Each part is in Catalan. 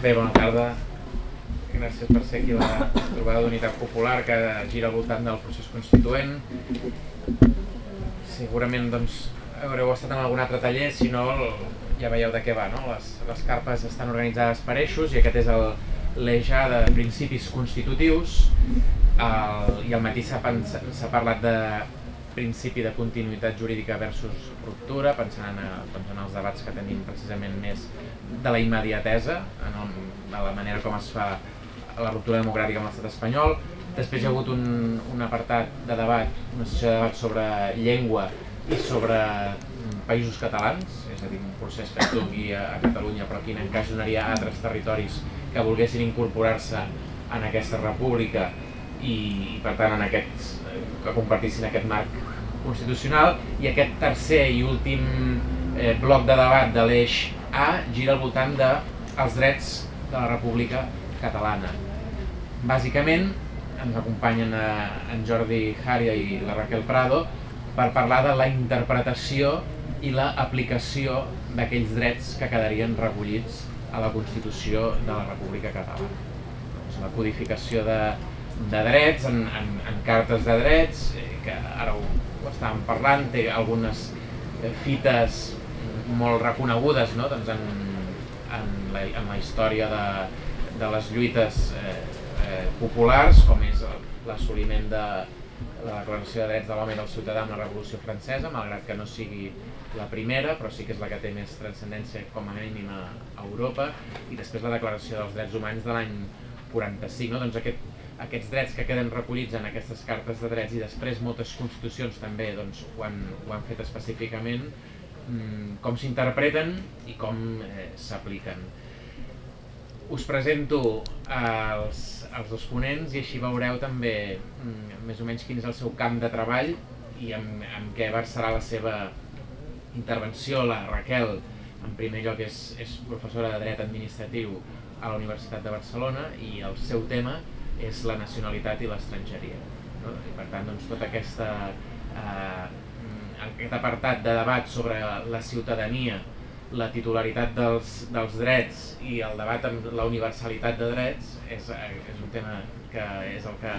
Bé, bona tarda. Gràcies per ser aquí la trobada d'unitat popular que gira al voltant del procés constituent. Segurament doncs, haureu estat en algun altre taller, si no ja veieu de què va. No? Les, les carpes estan organitzades per eixos i aquest és el l'eix de principis constitutius el, i al matí s'ha parlat de principi de continuïtat jurídica versus ruptura, pensant en, doncs, en els debats que tenim precisament més de la immediatesa, en el, de la manera com es fa la ruptura democràtica amb l'estat espanyol. Després hi ha hagut un, un apartat de debat, una sessió de debat sobre llengua i sobre mm, països catalans, és a dir, un procés que dugui a, a Catalunya però aquí en cas donaria a altres territoris que volguessin incorporar-se en aquesta república i, i per tant en aquests, que compartissin aquest marc constitucional i aquest tercer i últim eh, bloc de debat de l'eix A gira al voltant dels de drets de la República Catalana. Bàsicament ens acompanyen a, eh, en Jordi Jària i la Raquel Prado per parlar de la interpretació i l'aplicació d'aquells drets que quedarien recollits a la Constitució de la República Catalana. La codificació de, de drets en, en, en cartes de drets, eh, que ara ho, ho estàvem parlant, té algunes eh, fites molt reconegudes no? doncs en, en, la, en la història de, de les lluites eh, eh, populars, com és l'assoliment de, la Declaració de Drets de l'Home i del Ciutadà amb la Revolució Francesa, malgrat que no sigui la primera, però sí que és la que té més transcendència com a mínim a Europa, i després la Declaració dels Drets Humans de l'any 45. No? Doncs aquest, aquests drets que queden recollits en aquestes cartes de drets i després moltes constitucions també doncs, ho, han, ho han fet específicament, mmm, com s'interpreten i com eh, s'apliquen. Us presento els, els dos ponents i així veureu també mm, més o menys quin és el seu camp de treball i amb, amb què versarà la seva intervenció. La Raquel, en primer lloc, és, és professora de dret administratiu a la Universitat de Barcelona i el seu tema és la nacionalitat i l'estrangeria. No? I per tant, doncs, tota aquesta, eh, aquest apartat de debat sobre la ciutadania la titularitat dels, dels drets i el debat amb la universalitat de drets és, és un tema que és el que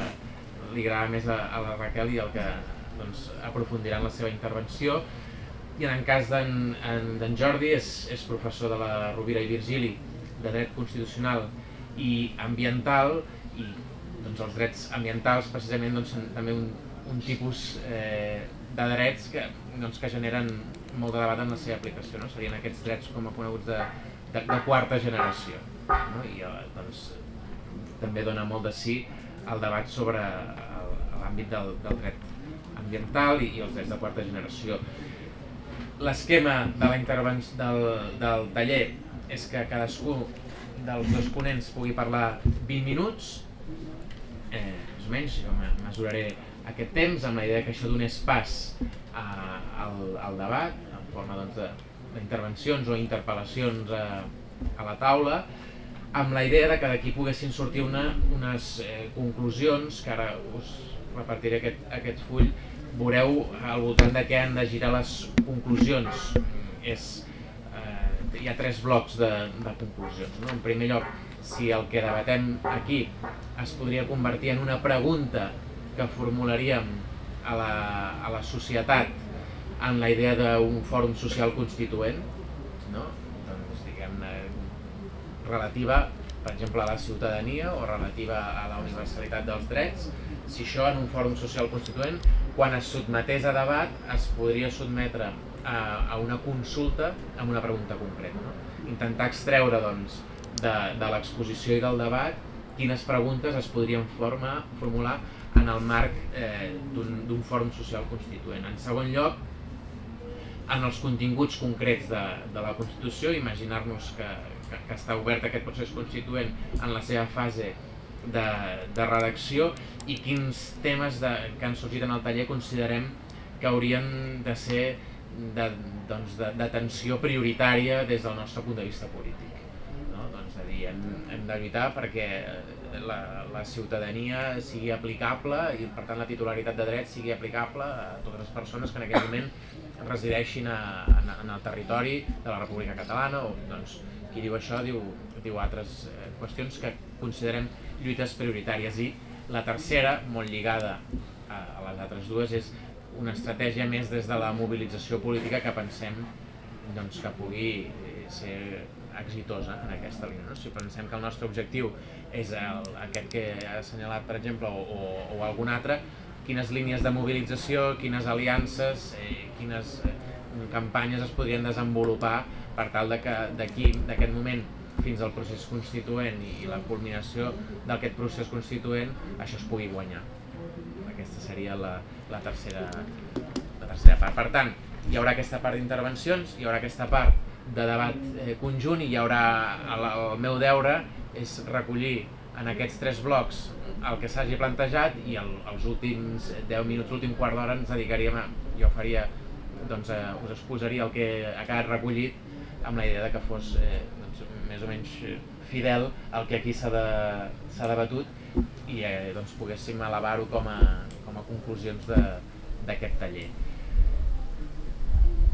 li agrada més a, a la Raquel i el que doncs, aprofundirà en la seva intervenció i en el cas d'en Jordi és, és professor de la Rovira i Virgili de dret constitucional i ambiental i doncs, els drets ambientals precisament doncs, són també un, un tipus eh, de drets que, doncs, que generen molt de debat en la seva aplicació, no? serien aquests drets com a coneguts de, de, de quarta generació. No? I eh, doncs, també dona molt de sí al debat sobre l'àmbit del, del dret ambiental i, i els drets de quarta generació. L'esquema de la intervenció del, del taller és que cadascú dels dos ponents pugui parlar 20 minuts, eh, més o menys, jo mesuraré aquest temps amb la idea que això donés pas a, al, al debat en forma doncs, d'intervencions o interpel·lacions a, a la taula amb la idea de que d'aquí poguessin sortir una, unes eh, conclusions que ara us repartiré aquest, aquest full veureu al voltant de què han de girar les conclusions és, eh, hi ha tres blocs de, de conclusions no? en primer lloc si el que debatem aquí es podria convertir en una pregunta que formularíem a la, a la societat en la idea d'un fòrum social constituent, no? doncs, diguem-ne, relativa, per exemple, a la ciutadania o relativa a la universalitat dels drets, si això en un fòrum social constituent, quan es sotmetés a debat, es podria sotmetre a, a una consulta amb una pregunta concreta. No? Intentar extreure doncs, de, de l'exposició i del debat quines preguntes es podrien formar, formular en el marc eh, d'un fòrum social constituent. En segon lloc, en els continguts concrets de, de la Constitució, imaginar-nos que, que, que està obert aquest procés constituent en la seva fase de, de redacció i quins temes de, que han sorgit en el taller considerem que haurien de ser d'atenció doncs prioritària des del nostre punt de vista polític. Hem, hem de lluitar perquè la, la ciutadania sigui aplicable i per tant la titularitat de drets sigui aplicable a totes les persones que en aquell moment resideixin a, en, en el territori de la República Catalana o doncs, qui diu això diu, diu altres eh, qüestions que considerem lluites prioritàries. I la tercera, molt lligada a, a les altres dues, és una estratègia més des de la mobilització política que pensem doncs, que pugui eh, ser exitosa en aquesta línia. No? Si pensem que el nostre objectiu és el, aquest que ha assenyalat, per exemple, o, o, o algun altre, quines línies de mobilització, quines aliances, eh, quines eh, campanyes es podrien desenvolupar per tal de que d'aquí, d'aquest moment fins al procés constituent i la culminació d'aquest procés constituent això es pugui guanyar. Aquesta seria la, la, tercera, la tercera part. Per tant, hi haurà aquesta part d'intervencions, hi haurà aquesta part de debat eh, conjunt i hi haurà el, el meu deure és recollir en aquests tres blocs el que s'hagi plantejat i el, els últims 10 minuts, l'últim quart d'hora ens dedicaríem a, jo faria, doncs eh, us exposaria el que ha quedat recollit amb la idea de que fos eh, doncs, més o menys fidel al que aquí s'ha de, debatut i eh, doncs, poguéssim elevar-ho com, a, com a conclusions d'aquest taller.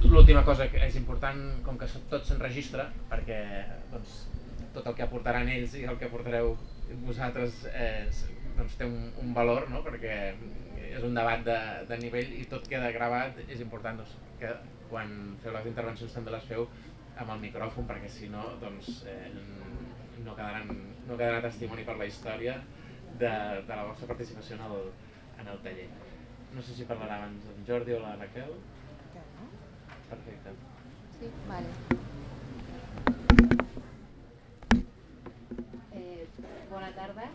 L'última cosa que és important, com que tot s'enregistra, perquè doncs, tot el que aportaran ells i el que aportareu vosaltres eh, doncs, té un, un valor, no? perquè és un debat de, de nivell i tot queda gravat, és important doncs, que quan feu les intervencions també les feu amb el micròfon, perquè si no doncs, eh, no, quedaran, no quedarà testimoni per la història de, de la vostra participació en el, en el taller. No sé si parlarà abans en Jordi o la Raquel. Perfecte. Sí, vale. Eh, bona tarda.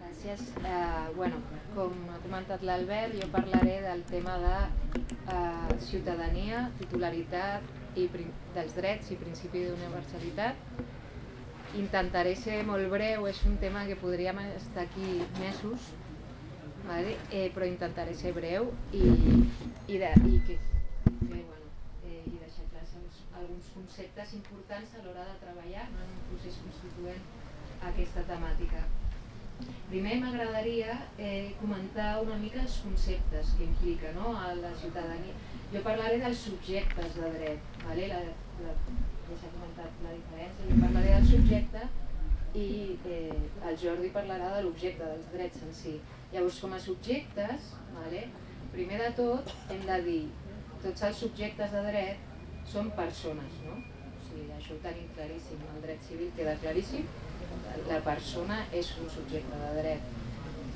Gràcies. Eh, bueno, com ha comentat l'Albert, jo parlaré del tema de eh, ciutadania, titularitat i dels drets i principi d'universalitat. Intentaré ser molt breu, és un tema que podríem estar aquí mesos, vale? eh, però intentaré ser breu i, i, de, i que alguns conceptes importants a l'hora de treballar no, en un procés constituent aquesta temàtica. Primer m'agradaria eh, comentar una mica els conceptes que implica no, a la ciutadania. Jo parlaré dels subjectes de dret, vale? la, la, ja s'ha comentat la diferència, jo parlaré del subjecte i eh, el Jordi parlarà de l'objecte, dels drets en si. Llavors, com a subjectes, vale, primer de tot hem de dir tots els subjectes de dret són persones, no? O sigui, això ho tenim claríssim, el dret civil queda claríssim, la persona és un subjecte de dret.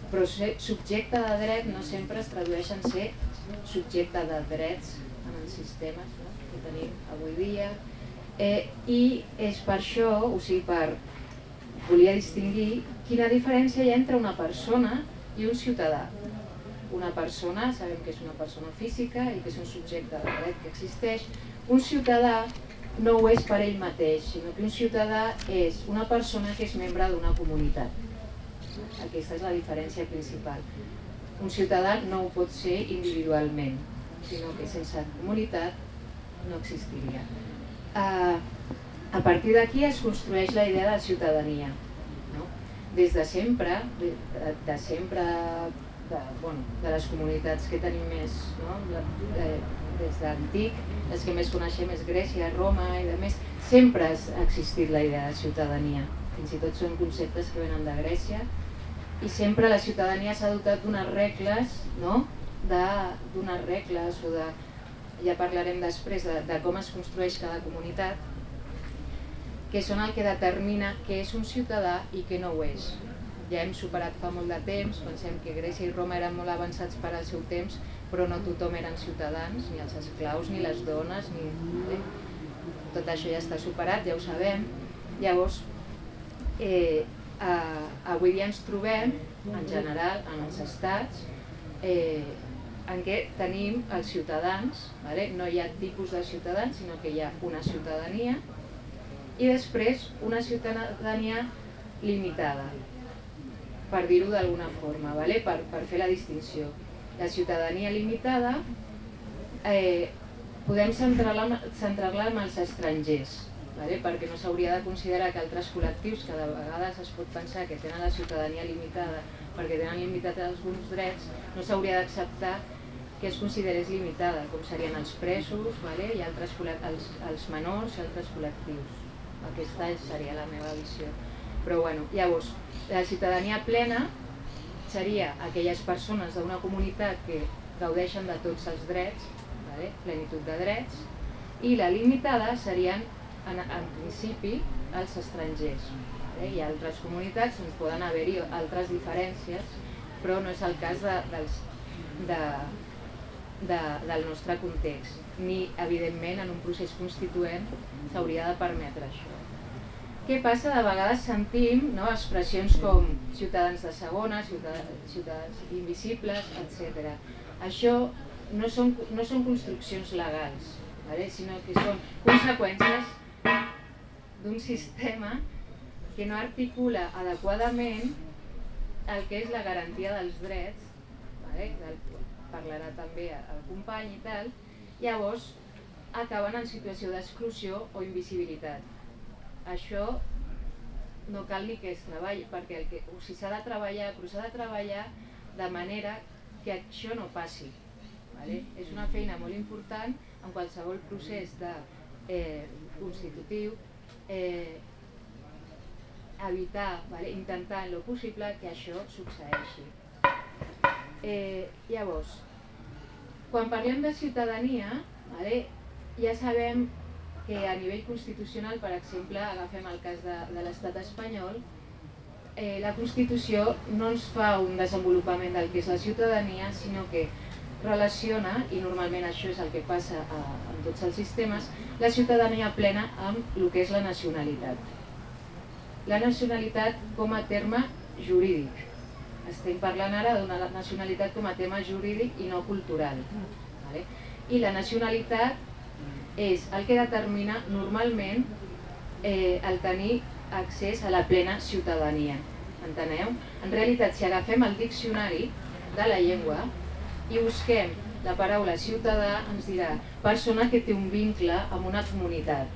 Però ser subjecte de dret no sempre es tradueix en ser subjecte de drets en els sistemes no? que tenim avui dia. Eh, I és per això, o sigui, per volia distingir quina diferència hi ha entre una persona i un ciutadà. Una persona, sabem que és una persona física i que és un subjecte de dret que existeix, un ciutadà no ho és per ell mateix, sinó que un ciutadà és una persona que és membre d'una comunitat. Aquesta és la diferència principal. Un ciutadà no ho pot ser individualment, sinó que sense comunitat no existiria. Uh, a partir d'aquí es construeix la idea de ciutadania. No? Des de sempre, de, de sempre de, bueno, de les comunitats que tenim més, no? de, de, des d'antic, les que més coneixem és Grècia, Roma i de més, sempre ha existit la idea de ciutadania. Fins i tot són conceptes que venen de Grècia i sempre la ciutadania s'ha dotat d'unes regles, no? d'unes regles o de, ja parlarem després de, de com es construeix cada comunitat, que són el que determina què és un ciutadà i què no ho és. Ja hem superat fa molt de temps, pensem que Grècia i Roma eren molt avançats per al seu temps, però no tothom eren ciutadans, ni els esclaus, ni les dones, ni... Eh? Tot això ja està superat, ja ho sabem. Llavors, eh, eh, avui dia ens trobem, en general, en els estats, eh, en què tenim els ciutadans, vale? no hi ha tipus de ciutadans, sinó que hi ha una ciutadania, i després una ciutadania limitada, per dir-ho d'alguna forma, vale? per, per fer la distinció la ciutadania limitada eh, podem centrar-la centrar en els estrangers, vale? perquè no s'hauria de considerar que altres col·lectius que de vegades es pot pensar que tenen la ciutadania limitada perquè tenen limitats alguns drets, no s'hauria d'acceptar que es considerés limitada, com serien els presos vale? i altres, els, els menors i altres col·lectius. Aquesta seria la meva visió. Però bueno, llavors, la ciutadania plena seria aquelles persones d'una comunitat que gaudeixen de tots els drets, vale? plenitud de drets, i la limitada serien, en, en principi, els estrangers. Vale? Ha altres comunitats on poden haver-hi altres diferències, però no és el cas de, dels, de, de, del nostre context, ni evidentment en un procés constituent s'hauria de permetre això. Què passa? De vegades sentim no, expressions com ciutadans de segona, ciutadans, ciutadans invisibles, etc. Això no són, no són construccions legals, vale? sinó que són conseqüències d'un sistema que no articula adequadament el que és la garantia dels drets, vale? Del, parlarà també el company i tal, llavors acaben en situació d'exclusió o invisibilitat això no cal ni que es treballi, perquè el que, o sigui, s'ha de treballar, però s'ha de treballar de manera que això no passi. Vale? És una feina molt important en qualsevol procés de, eh, constitutiu, eh, evitar, vale? intentar en lo possible que això succeeixi. Eh, llavors, quan parlem de ciutadania, vale? ja sabem que a nivell constitucional, per exemple, agafem el cas de, de l'estat espanyol, eh, la Constitució no ens fa un desenvolupament del que és la ciutadania, sinó que relaciona, i normalment això és el que passa a, en tots els sistemes, la ciutadania plena amb el que és la nacionalitat. La nacionalitat com a terme jurídic. Estem parlant ara d'una nacionalitat com a tema jurídic i no cultural. Vale? I la nacionalitat és el que determina normalment eh, el tenir accés a la plena ciutadania. Enteneu? En realitat, si agafem el diccionari de la llengua i busquem la paraula ciutadà, ens dirà persona que té un vincle amb una comunitat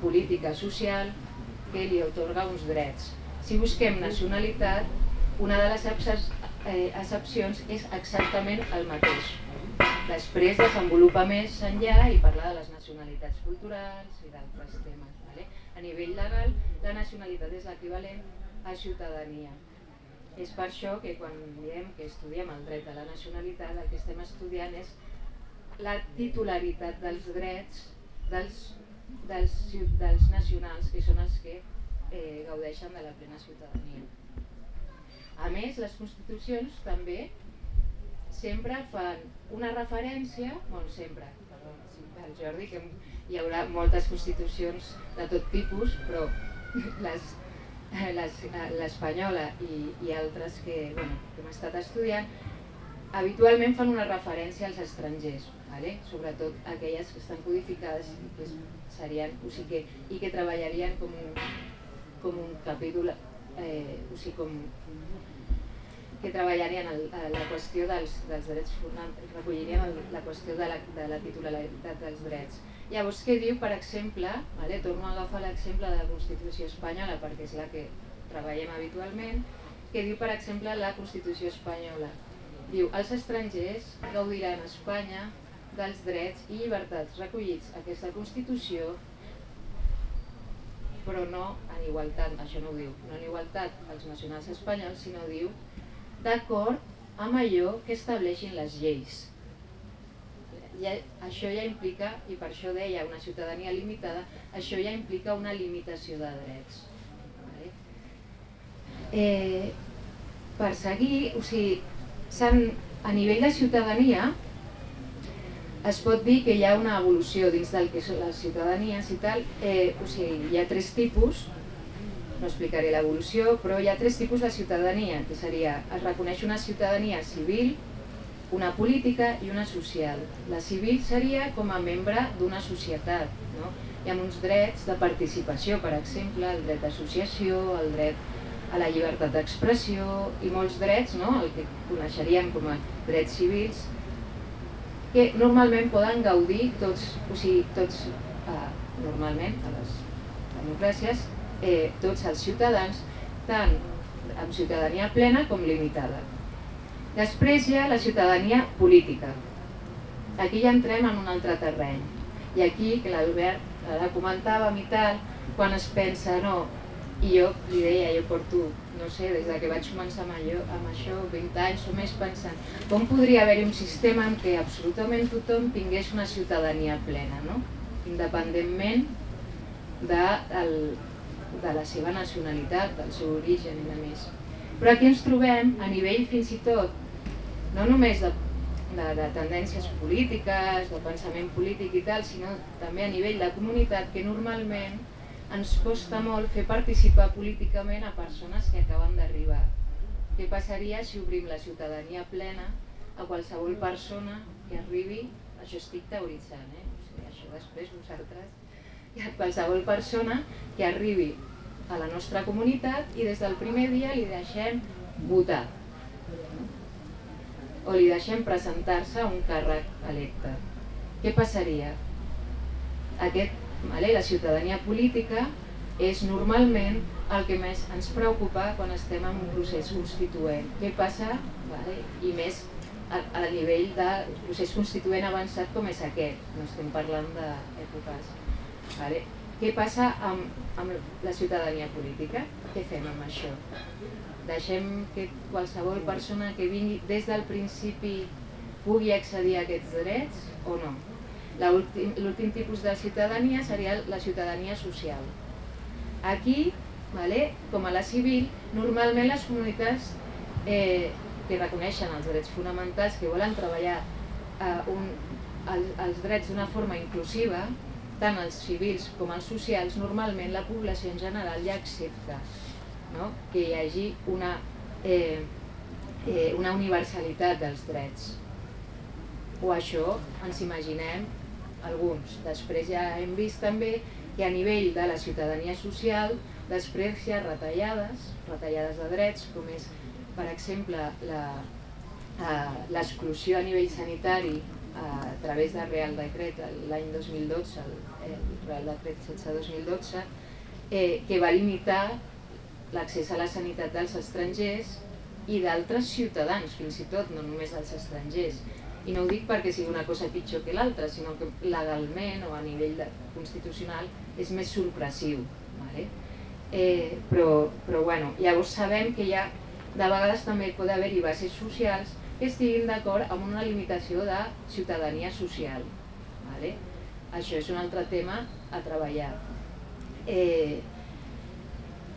política, social, que li otorga uns drets. Si busquem nacionalitat, una de les eh, excepcions és exactament el mateix. Després desenvolupa més enllà i parla de les nacionalitats culturals i d'altres temes. Vale? A nivell legal, la nacionalitat és l'equivalent a ciutadania. És per això que quan diem que estudiem el dret a la nacionalitat, el que estem estudiant és la titularitat dels drets dels, dels, dels nacionals, que són els que eh, gaudeixen de la plena ciutadania. A més, les constitucions també sempre fan una referència, bueno, sempre, perdó, el Jordi, que hi haurà moltes constitucions de tot tipus, però l'espanyola i, i altres que, bueno, que hem estat estudiant, habitualment fan una referència als estrangers, ¿vale? sobretot aquelles que estan codificades que serien, o sigui que, i que treballarien com un, com un capítol, eh, o sigui, com que treballarien el, la qüestió dels, dels drets recollirien el, la qüestió de la, de la titularitat dels drets. Llavors, què diu, per exemple, vale, torno a agafar l'exemple de la Constitució espanyola perquè és la que treballem habitualment, que diu, per exemple, la Constitució espanyola. Diu, els estrangers gaudiran a Espanya dels drets i llibertats recollits a aquesta Constitució però no en igualtat, això no ho diu, no en igualtat als nacionals espanyols, sinó diu d'acord amb allò que estableixin les lleis. Ja, això ja implica, i per això deia una ciutadania limitada, això ja implica una limitació de drets. Eh, per seguir, o sigui, a nivell de ciutadania es pot dir que hi ha una evolució dins del que són les ciutadanies i tal, eh, o sigui, hi ha tres tipus, no explicaré l'evolució, però hi ha tres tipus de ciutadania, que seria, es reconeix una ciutadania civil, una política i una social. La civil seria com a membre d'una societat, no? Hi ha uns drets de participació, per exemple, el dret d'associació, el dret a la llibertat d'expressió i molts drets, no? el que coneixeríem com a drets civils, que normalment poden gaudir tots, o sigui, tots eh, normalment a les democràcies eh, tots els ciutadans, tant amb ciutadania plena com limitada. Després hi ha la ciutadania política. Aquí ja entrem en un altre terreny. I aquí, que l'Albert ara comentàvem i tal, quan es pensa, no, i jo li deia, jo porto, no sé, des de que vaig començar amb, allò, amb això, 20 anys o més pensant, com podria haver-hi un sistema en què absolutament tothom tingués una ciutadania plena, no? independentment de, el, de la seva nacionalitat, del seu origen i de més. Però aquí ens trobem a nivell fins i tot, no només de, de, de tendències polítiques, de pensament polític i tal, sinó també a nivell de comunitat que normalment ens costa molt fer participar políticament a persones que acaben d'arribar. Què passaria si obrim la ciutadania plena a qualsevol persona que arribi, això estic teoritzant, eh? o sigui, això després vosaltres, i a qualsevol persona que arribi a la nostra comunitat i des del primer dia li deixem votar o li deixem presentar-se a un càrrec electe. Què passaria? Aquest Vale? La ciutadania política és normalment el que més ens preocupa quan estem en un procés constituent. Què passa, vale? i més a, a nivell de procés constituent avançat com és aquest, no estem parlant d'èpoques. Vale? Què passa amb, amb la ciutadania política? Què fem amb això? Deixem que qualsevol persona que vingui des del principi pugui accedir a aquests drets o no? L'últim tipus de ciutadania seria la ciutadania social. Aquí, vale, com a la civil, normalment les comunitats eh, que reconeixen els drets fonamentals, que volen treballar eh, un, el, els drets d'una forma inclusiva, tant els civils com els socials, normalment la població en general ja accepta no? que hi hagi una, eh, eh, una universalitat dels drets. O això ens imaginem alguns. Després ja hem vist també que a nivell de la ciutadania social després hi ha retallades, retallades de drets, com és, per exemple, l'exclusió a nivell sanitari a través del Real Decret l'any 2012, el, el Real Decret 16-2012, eh, que va limitar l'accés a la sanitat dels estrangers i d'altres ciutadans, fins i tot, no només dels estrangers. I no ho dic perquè sigui una cosa pitjor que l'altra, sinó que legalment o a nivell de, constitucional és més sorpressiu. Vale? Eh, però, però bueno, llavors sabem que hi ha, de vegades també pot haver-hi bases socials que estiguin d'acord amb una limitació de ciutadania social. Vale? Això és un altre tema a treballar. Eh,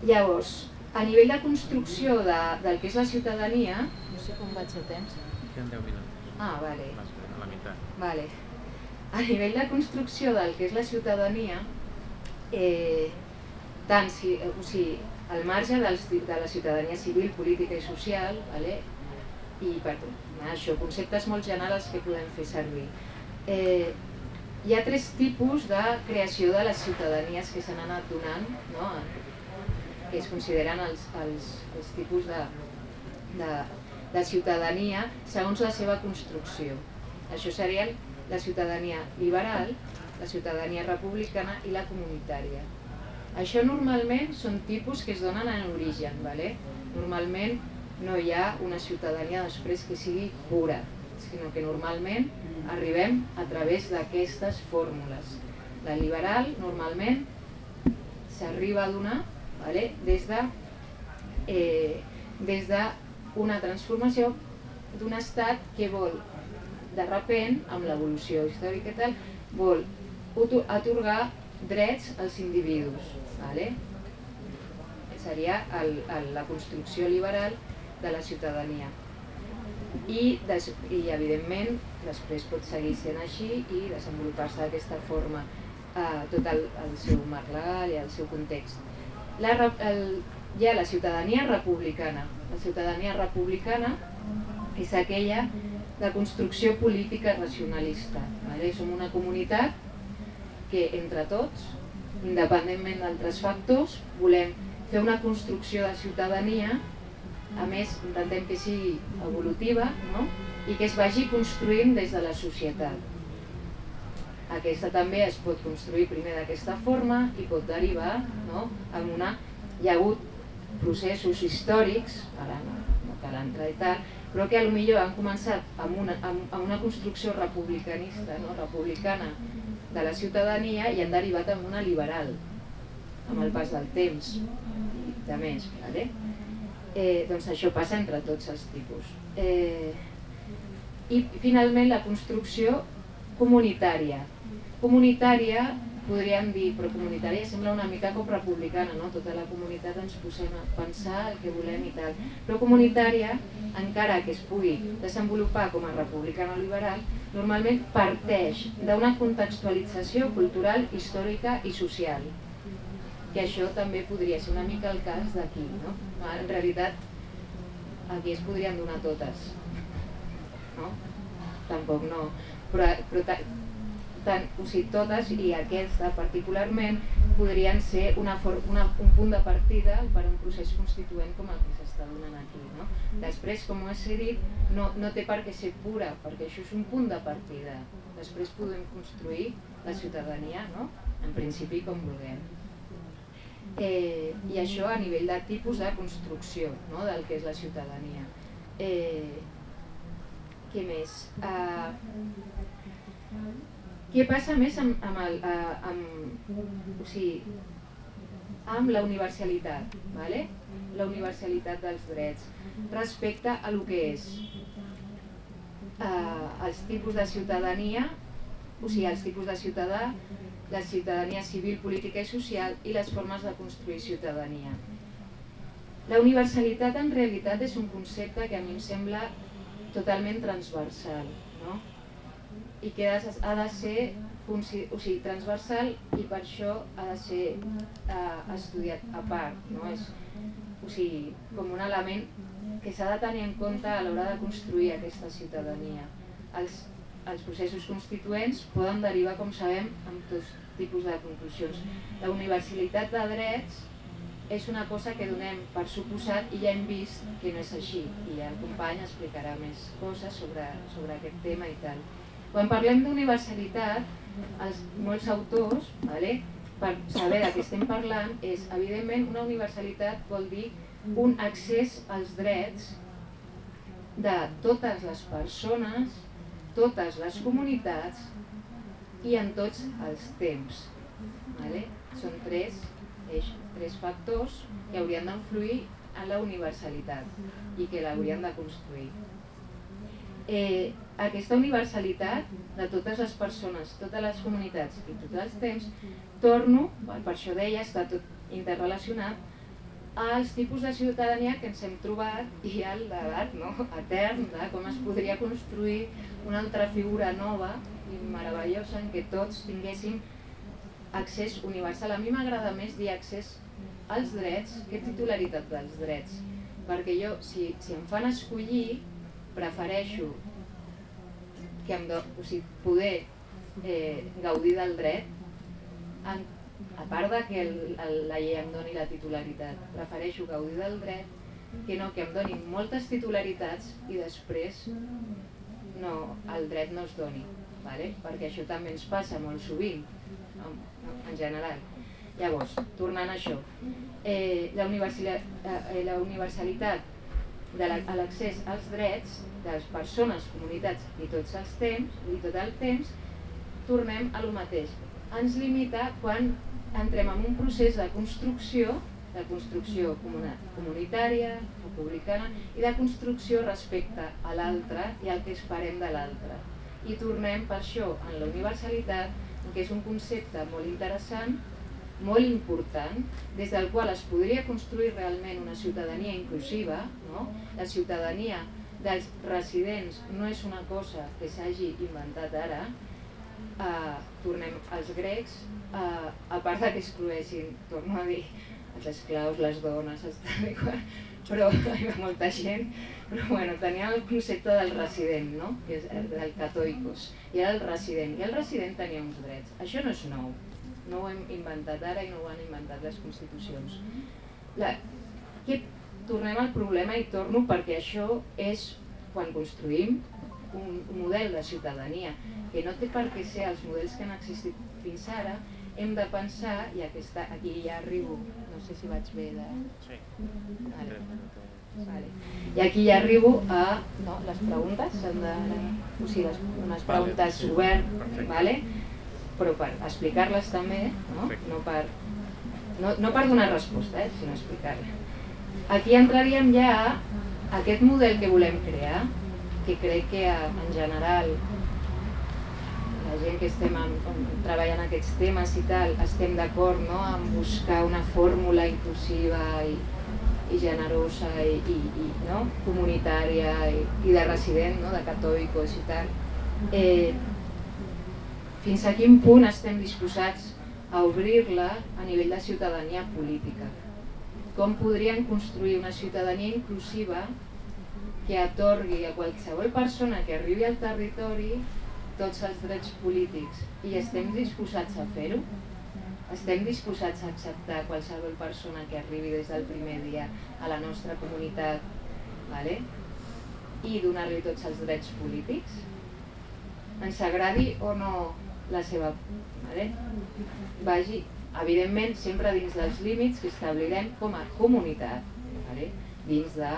llavors, a nivell de construcció de, del que és la ciutadania, no sé com vaig a temps. Queden 10 minuts. Ah, vale. A la meitat. Vale. A nivell de construcció del que és la ciutadania, eh, tant si, o sigui, al marge dels, de la ciutadania civil, política i social, vale? I per això, conceptes molt generals que podem fer servir. Eh, hi ha tres tipus de creació de les ciutadanies que s'han anat donant, no? que es consideren els, els, els tipus de, de, de ciutadania segons la seva construcció. Això serien la ciutadania liberal, la ciutadania republicana i la comunitària. Això normalment són tipus que es donen en origen, ¿vale? normalment no hi ha una ciutadania després que sigui pura, sinó que normalment arribem a través d'aquestes fórmules. La liberal normalment s'arriba a donar ¿vale? des de, eh, des de una transformació d'un estat que vol, de repent, amb l'evolució històrica i tal, vol atorgar drets als individus. Vale? Seria el, el, la construcció liberal de la ciutadania. I, des, i evidentment després pot seguir sent així i desenvolupar-se d'aquesta forma eh, tot el, el seu marc legal i el seu context. La, el, hi ha la ciutadania republicana. La ciutadania republicana és aquella de construcció política racionalista. Vale? Som una comunitat que entre tots, independentment d'altres factors, volem fer una construcció de ciutadania, a més intentem que sigui evolutiva no? i que es vagi construint des de la societat. Aquesta també es pot construir primer d'aquesta forma i pot derivar no? en una... Hi ha hagut processos històrics, ara no, no cal entrar i tal, però que millor han començat amb una, amb, amb una construcció republicanista, no? republicana de la ciutadania i han derivat en una liberal. amb el pas del temps i de més. Vale? Eh, doncs això passa entre tots els tipus. Eh, I finalment la construcció comunitària. Comunitària podríem dir, però comunitària sembla una mica com republicana, no? tota la comunitat ens posem a pensar el que volem i tal. Però comunitària, encara que es pugui desenvolupar com a republicana liberal, normalment parteix d'una contextualització cultural, històrica i social. Que això també podria ser una mica el cas d'aquí. No? En realitat, aquí es podrien donar totes. No? Tampoc no. Però, però tant, o sigui, totes i aquesta particularment podrien ser una una, un punt de partida per a un procés constituent com el que s'està donant aquí. No? Després, com ho he dit, no, no té per què ser pura, perquè això és un punt de partida. Després podem construir la ciutadania, no? en principi com vulguem. Eh, I això a nivell de tipus de construcció no? del que és la ciutadania. Eh, què més? Eh, què passa més amb, amb, el, eh, amb, o sigui, amb la universalitat, vale? la universalitat dels drets, respecte a lo que és eh, els tipus de ciutadania, o sigui, els tipus de ciutadà, la ciutadania civil, política i social i les formes de construir ciutadania. La universalitat en realitat és un concepte que a mi em sembla totalment transversal. No? i que ha de ser o sigui, transversal i per això ha de ser eh, estudiat a part. No? És, o sigui, com un element que s'ha de tenir en compte a l'hora de construir aquesta ciutadania. Els, els processos constituents poden derivar, com sabem, en tots tipus de conclusions. La universalitat de drets és una cosa que donem per suposat i ja hem vist que no és així. I el company explicarà més coses sobre, sobre aquest tema i tal. Quan parlem d'universalitat, molts autors, vale, per saber de què estem parlant, és evidentment una universalitat vol dir un accés als drets de totes les persones, totes les comunitats i en tots els temps. Vale? Són tres, eix, tres factors que haurien d'influir en la universalitat i que l'haurien de construir eh, aquesta universalitat de totes les persones, totes les comunitats i tots els temps, torno, per això deia, està tot interrelacionat, als tipus de ciutadania que ens hem trobat i al debat no? etern de com es podria construir una altra figura nova i meravellosa en què tots tinguéssim accés universal. A mi m'agrada més dir accés als drets que titularitat dels drets, perquè jo, si, si em fan escollir, prefereixo que em do, o sigui, poder eh, gaudir del dret en, a part de que el, el, la llei em doni la titularitat prefereixo gaudir del dret que no que em donin moltes titularitats i després no, el dret no es doni vale? perquè això també ens passa molt sovint en, en general llavors, tornant a això eh, la, universalitat, eh, la universalitat de l'accés als drets de les persones, comunitats i tots els temps, i tot el temps, tornem a lo mateix. Ens limita quan entrem en un procés de construcció, de construcció comunitària, republicana, i de construcció respecte a l'altre i al que esperem de l'altre. I tornem per això en la universalitat, que és un concepte molt interessant, molt important, des del qual es podria construir realment una ciutadania inclusiva, no? la ciutadania dels residents no és una cosa que s'hagi inventat ara, eh, tornem als grecs, eh, a part de que excloessin, torno a dir, els esclaus, les dones, els tal però hi ha molta gent, però bueno, tenien el concepte del resident, no? que és el del catoicos, i era el resident, i el resident tenia uns drets. Això no és nou, no ho hem inventat ara i no ho han inventat les constitucions. La, que tornem al problema i torno perquè això és quan construïm un, model de ciutadania que no té per què ser els models que han existit fins ara, hem de pensar, i aquesta, aquí ja arribo, no sé si vaig bé de... Sí. Vale. Vale. I aquí ja arribo a no, les preguntes, s'han de, o sigui, les, unes preguntes vale, obert, vale? però per explicar-les també, no? no per no, no per donar resposta, eh, sinó explicar-la. Aquí entraríem ja a aquest model que volem crear, que crec que en general la gent que estem en, treballant aquests temes i tal, estem d'acord no? en buscar una fórmula inclusiva i, i generosa i, i, i no? comunitària i, i de resident, no? de catòlicos i tal. Eh, fins a quin punt estem disposats a obrir-la a nivell de ciutadania política? Com podríem construir una ciutadania inclusiva que atorgui a qualsevol persona que arribi al territori tots els drets polítics i estem disposats a fer-ho? Estem disposats a acceptar qualsevol persona que arribi des del primer dia a la nostra comunitat vale? i donar-li tots els drets polítics? Ens agradi o no la seva... Vale? Vagi, evidentment, sempre dins dels límits que establirem com a comunitat, vale? dins de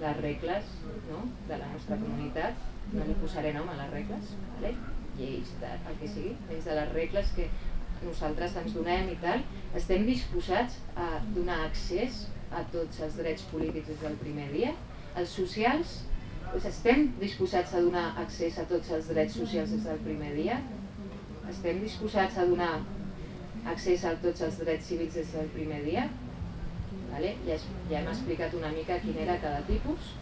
les regles no? de la nostra comunitat no li posaré nom a les regles, vale? lleis, de, el que sigui, dins de les regles que nosaltres ens donem i tal, estem disposats a donar accés a tots els drets polítics des del primer dia, els socials, doncs estem disposats a donar accés a tots els drets socials des del primer dia, estem disposats a donar accés a tots els drets civils des del primer dia, vale? ja, ja hem explicat una mica quin era cada tipus,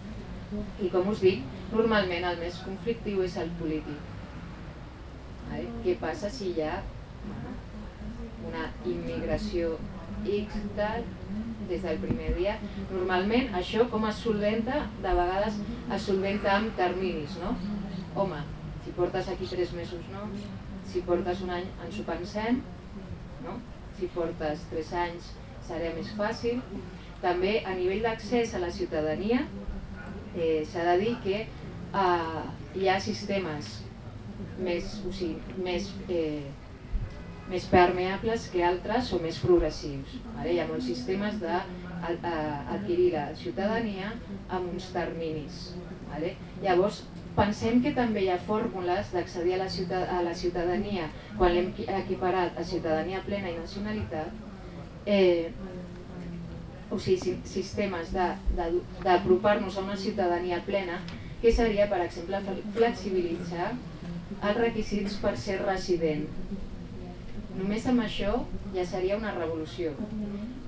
i com us dic, normalment el més conflictiu és el polític. Vale? Què passa si hi ha una immigració X tal, des del primer dia? Normalment això com es solventa, de vegades es solventa amb terminis, no? Home, si portes aquí tres mesos no, si portes un any ens ho pensem, no? si portes tres anys serà més fàcil. També a nivell d'accés a la ciutadania, eh, s'ha de dir que eh, hi ha sistemes més, o sigui, més, eh, més permeables que altres o més progressius. Vale? Hi ha molts sistemes d'adquirir la ciutadania amb uns terminis. Vale? Llavors, pensem que també hi ha fórmules d'accedir a, a la ciutadania quan l'hem equiparat a ciutadania plena i nacionalitat eh, o sigui, sistemes d'apropar-nos a una ciutadania plena, que seria, per exemple, flexibilitzar els requisits per ser resident. Només amb això ja seria una revolució.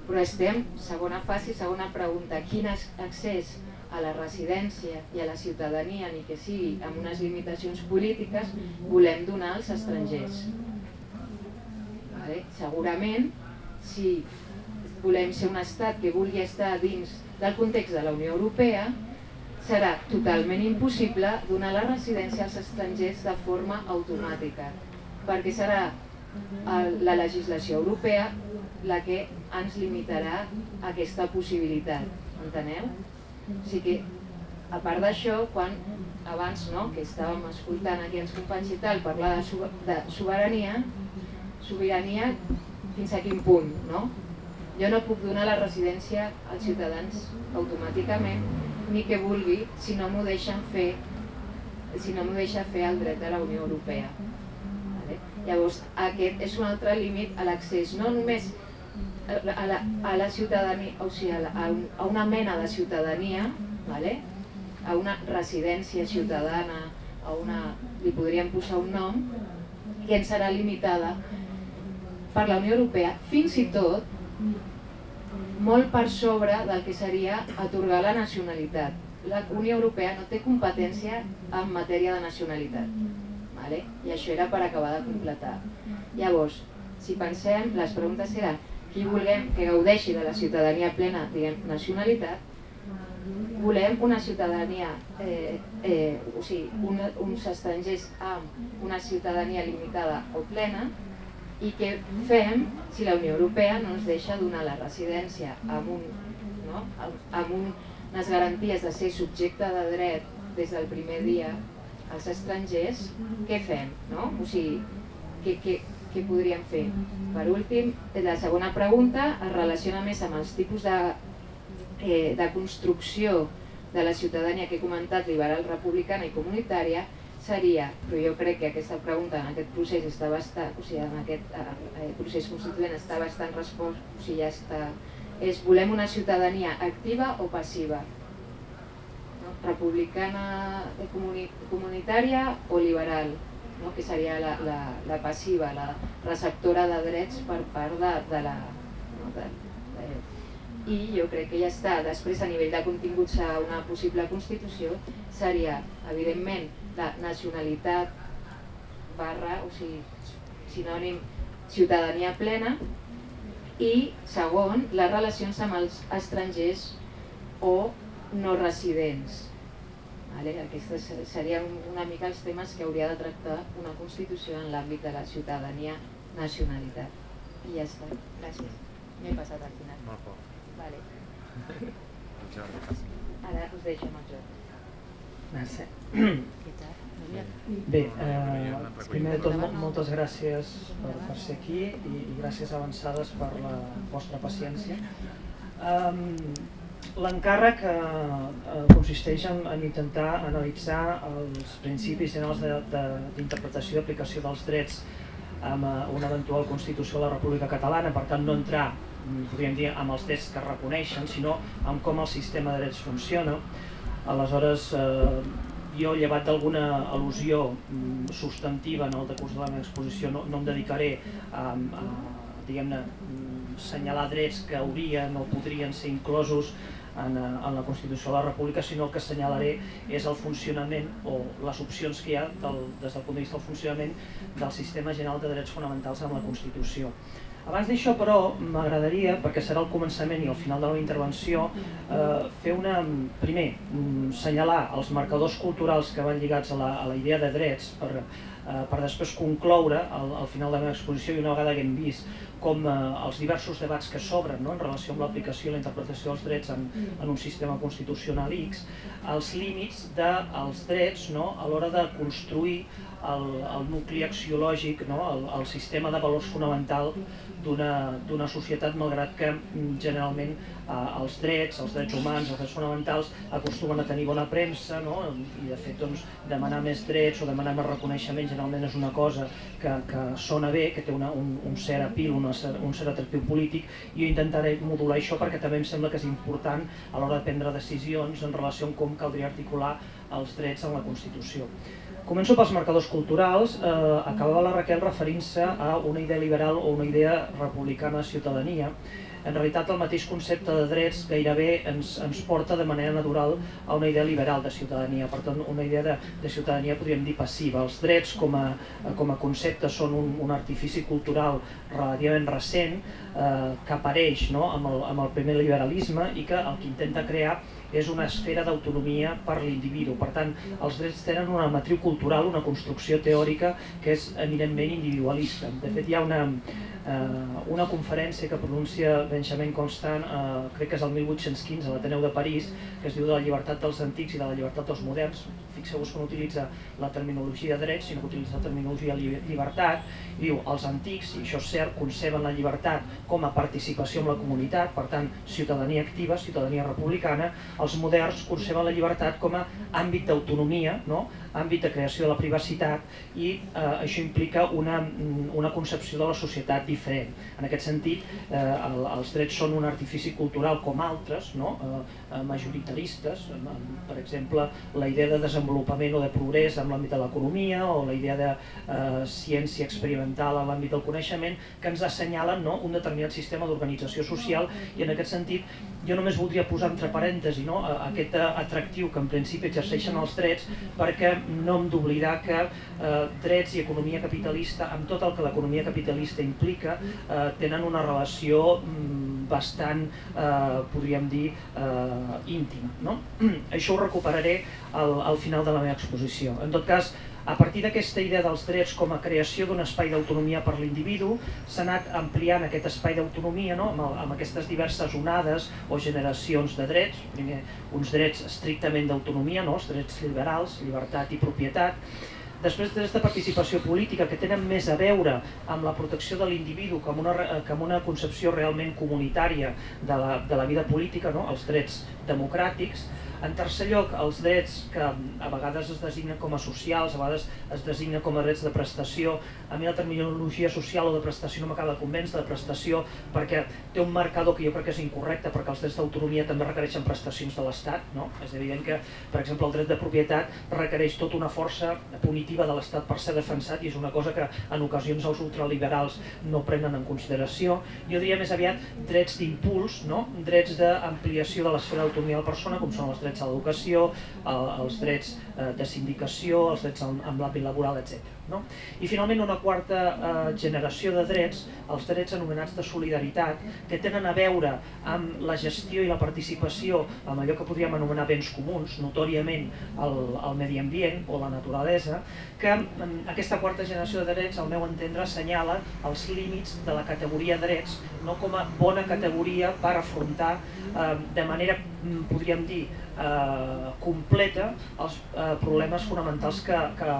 Però estem, segona fase, segona pregunta, quin accés a la residència i a la ciutadania, ni que sigui amb unes limitacions polítiques, volem donar als estrangers. Vale? Segurament, si volem ser un estat que vulgui estar dins del context de la Unió Europea, serà totalment impossible donar la residència als estrangers de forma automàtica, perquè serà la legislació europea la que ens limitarà aquesta possibilitat, enteneu? O sigui que, a part d'això, quan abans no, que estàvem escoltant aquí els companys i tal parlar de, de sobirania, sobirania fins a quin punt, no? Jo no puc donar la residència als ciutadans automàticament, ni que vulgui, si no m'ho deixen fer, si no m'ho deixa fer el dret de la Unió Europea. Vale? Llavors, aquest és un altre límit a l'accés, no només a la, a la ciutadania, o sigui, a, la, a una mena de ciutadania, vale? a una residència ciutadana, a una, li podríem posar un nom, que ens serà limitada per la Unió Europea, fins i tot molt per sobre del que seria atorgar la nacionalitat. La Unió Europea no té competència en matèria de nacionalitat. Vale? I això era per acabar de completar. Llavors, si pensem, les preguntes seran qui volem que gaudeixi de la ciutadania plena, diguem, nacionalitat, volem una ciutadania, eh, eh, o sigui, un, uns estrangers amb una ciutadania limitada o plena, i què fem si la Unió Europea no ens deixa donar la residència amb, un, no? amb un, unes garanties de ser subjecte de dret des del primer dia als estrangers, què fem? No? O sigui, què, què, què podríem fer? Per últim, la segona pregunta es relaciona més amb els tipus de, eh, de construcció de la ciutadania que he comentat, liberal, republicana i comunitària, seria, però jo crec que aquesta pregunta en aquest procés està bastant, o sigui, en aquest eh, procés constituent està bastant respost, o sigui, ja està, és volem una ciutadania activa o passiva, no? republicana comuni, comunitària o liberal, no? que seria la, la, la passiva, la receptora de drets per part de, de la... No? De, de, I jo crec que ja està. Després, a nivell de continguts a una possible Constitució, seria, evidentment, la nacionalitat barra, o sigui, sinònim ciutadania plena, i segon, les relacions amb els estrangers o no residents. Vale? Aquests serien una mica els temes que hauria de tractar una Constitució en l'àmbit de la ciutadania nacionalitat. I ja està. Gràcies. M'he passat al final. Molt poc. Vale. Ara us deixo amb el Jordi. Merci. Bé, eh, primer de tot moltes gràcies per, per ser aquí i, i gràcies avançades per la vostra paciència. Um, L'encàrrec eh, eh, consisteix en, en intentar analitzar els principis generals d'interpretació i aplicació dels drets amb eh, una eventual Constitució de la República Catalana, per tant no entrar, mm, podríem dir, amb els drets que reconeixen, sinó amb com el sistema de drets funciona. Aleshores, eh, jo, llevat d'alguna al·lusió mm, substantiva en el decurs de la meva exposició, no, no em dedicaré a, a diguem-ne, mm, assenyalar drets que haurien o podrien ser inclosos en, eh, en la Constitució de la República, sinó el que assenyalaré és el funcionament o les opcions que hi ha del, des del punt de vista del funcionament del Sistema General de Drets Fonamentals amb la Constitució. Abans d'això, però, m'agradaria, perquè serà el començament i al final de la meva intervenció, eh, fer una, primer, mm, senyalar els marcadors culturals que van lligats a la, a la idea de drets per, eh, per després concloure al, al final de la meva exposició i una vegada que hem vist com eh, els diversos debats que s'obren no, en relació amb l'aplicació i la interpretació dels drets en, en un sistema constitucional X, els límits dels drets no, a l'hora de construir el, el nucli axiològic, no, el, el sistema de valors fonamental d'una societat, malgrat que mm, generalment eh, els drets, els drets humans, els drets fonamentals acostumen a tenir bona premsa no? i de fet doncs, demanar més drets o demanar més reconeixement generalment és una cosa que, que sona bé, que té una, un, un cert apil, una, un cert atractiu polític i jo intentaré modular això perquè també em sembla que és important a l'hora de prendre decisions en relació amb com caldria articular els drets en la Constitució. Començo pels marcadors culturals. Eh, acabava la Raquel referint-se a una idea liberal o una idea republicana de ciutadania. En realitat el mateix concepte de drets gairebé ens, ens porta de manera natural a una idea liberal de ciutadania, per tant una idea de, de ciutadania podríem dir passiva. Els drets com a, com a concepte són un, un artifici cultural relativament recent eh, que apareix no, amb, el, amb el primer liberalisme i que el que intenta crear és una esfera d'autonomia per l'individu. Per tant, els drets tenen una matriu cultural, una construcció teòrica que és eminentment individualista. De fet, hi ha una, eh, una conferència que pronuncia Benjamin Constant, eh, crec que és el 1815 a l'Ateneu de París, que es diu de la llibertat dels antics i de la llibertat dels moderns. Fixeu-vos que no utilitza la terminologia de drets, sinó que utilitza la terminologia llibertat. Diu, els antics, i això és cert, conceben la llibertat com a participació en la comunitat, per tant, ciutadania activa, ciutadania republicana. Els moderns conceben la llibertat com a àmbit d'autonomia, no? Àmbit de creació de la privacitat i eh, això implica una, una concepció de la societat diferent. En aquest sentit, eh, el, els drets són un artifici cultural com altres, no? eh, eh majoritaristes, per exemple, la idea de desenvolupament o de progrés en l'àmbit de l'economia o la idea de eh, ciència experimental en l'àmbit del coneixement, que ens assenyalen no? un determinat sistema d'organització social i en aquest sentit jo només voldria posar entre parèntesi no? aquest atractiu que en principi exerceixen els drets perquè no hem d'oblidar que eh, drets i economia capitalista, amb tot el que l'economia capitalista implica, eh, tenen una relació mm, bastant, eh, podríem dir, eh, íntima. No? Això ho recuperaré al, al final de la meva exposició. En tot cas, a partir d'aquesta idea dels drets com a creació d'un espai d'autonomia per l'individu, s'ha anat ampliant aquest espai d'autonomia no? amb, amb aquestes diverses onades o generacions de drets, primer uns drets estrictament d'autonomia, no? els drets liberals, llibertat i propietat, després drets de participació política que tenen més a veure amb la protecció de l'individu com, una, com una concepció realment comunitària de la, de la vida política, no? els drets democràtics, En tercer lloc, els drets que a vegades es designen com a socials, a vegades es designen com a drets de prestació. A mi la terminologia social o de prestació no m'acaba de convèncer, de prestació, perquè té un marcador que jo crec que és incorrecte, perquè els drets d'autonomia també requereixen prestacions de l'Estat. No? És evident que, per exemple, el dret de propietat requereix tota una força punitiva de l'Estat per ser defensat i és una cosa que en ocasions els ultraliberals no prenen en consideració. Jo diria més aviat drets d'impuls, no? drets d'ampliació de l'esfera d'autonomia de la persona, com són els drets a l'educació, els drets eh, de sindicació, els drets en l'àmbit laboral, etc. No? I finalment una quarta eh, generació de drets, els drets anomenats de solidaritat, que tenen a veure amb la gestió i la participació amb allò que podríem anomenar béns comuns, notòriament el, el medi ambient o la naturalesa, que aquesta quarta generació de drets, al meu entendre, assenyala els límits de la categoria drets no com a bona categoria per afrontar eh, de manera, mm, podríem dir, eh, completa els eh, problemes fonamentals que, que,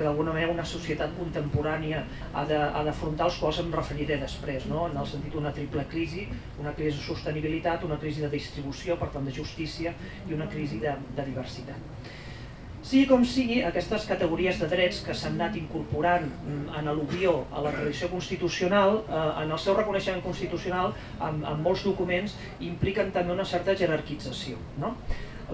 que d'alguna manera una societat contemporània ha d'afrontar, els quals em referiré després, no? en el sentit d'una triple crisi, una crisi de sostenibilitat, una crisi de distribució, per tant de justícia, i una crisi de, de diversitat. Sigui com sigui, aquestes categories de drets que s'han anat incorporant mm, en al·luvió a la tradició constitucional, eh, en el seu reconeixement constitucional, en, en molts documents, impliquen també una certa jerarquització. No?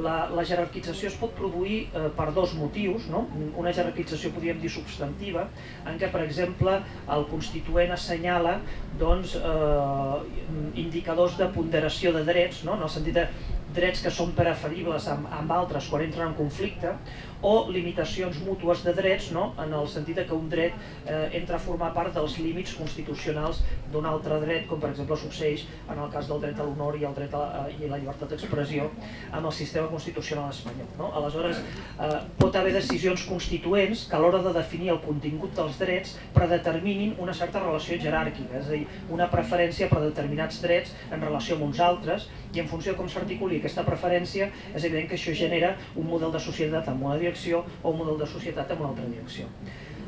La, la jerarquització es pot produir eh, per dos motius, no? una jerarquització podríem dir substantiva, en què per exemple el constituent assenyala doncs, eh, indicadors de ponderació de drets, no? en el sentit de drets que són preferibles amb, amb altres quan entren en conflicte, o limitacions mútues de drets, no? en el sentit que un dret eh, entra a formar part dels límits constitucionals d'un altre dret, com per exemple succeeix en el cas del dret a l'honor i el dret a la, eh, i la llibertat d'expressió amb el sistema constitucional espanyol. No? Aleshores, eh, pot haver decisions constituents que a l'hora de definir el contingut dels drets predeterminin una certa relació jeràrquica, és a dir, una preferència per determinats drets en relació amb uns altres i en funció de com s'articuli aquesta preferència és evident que això genera un model de societat amb una direcció o un model de societat amb una altra direcció.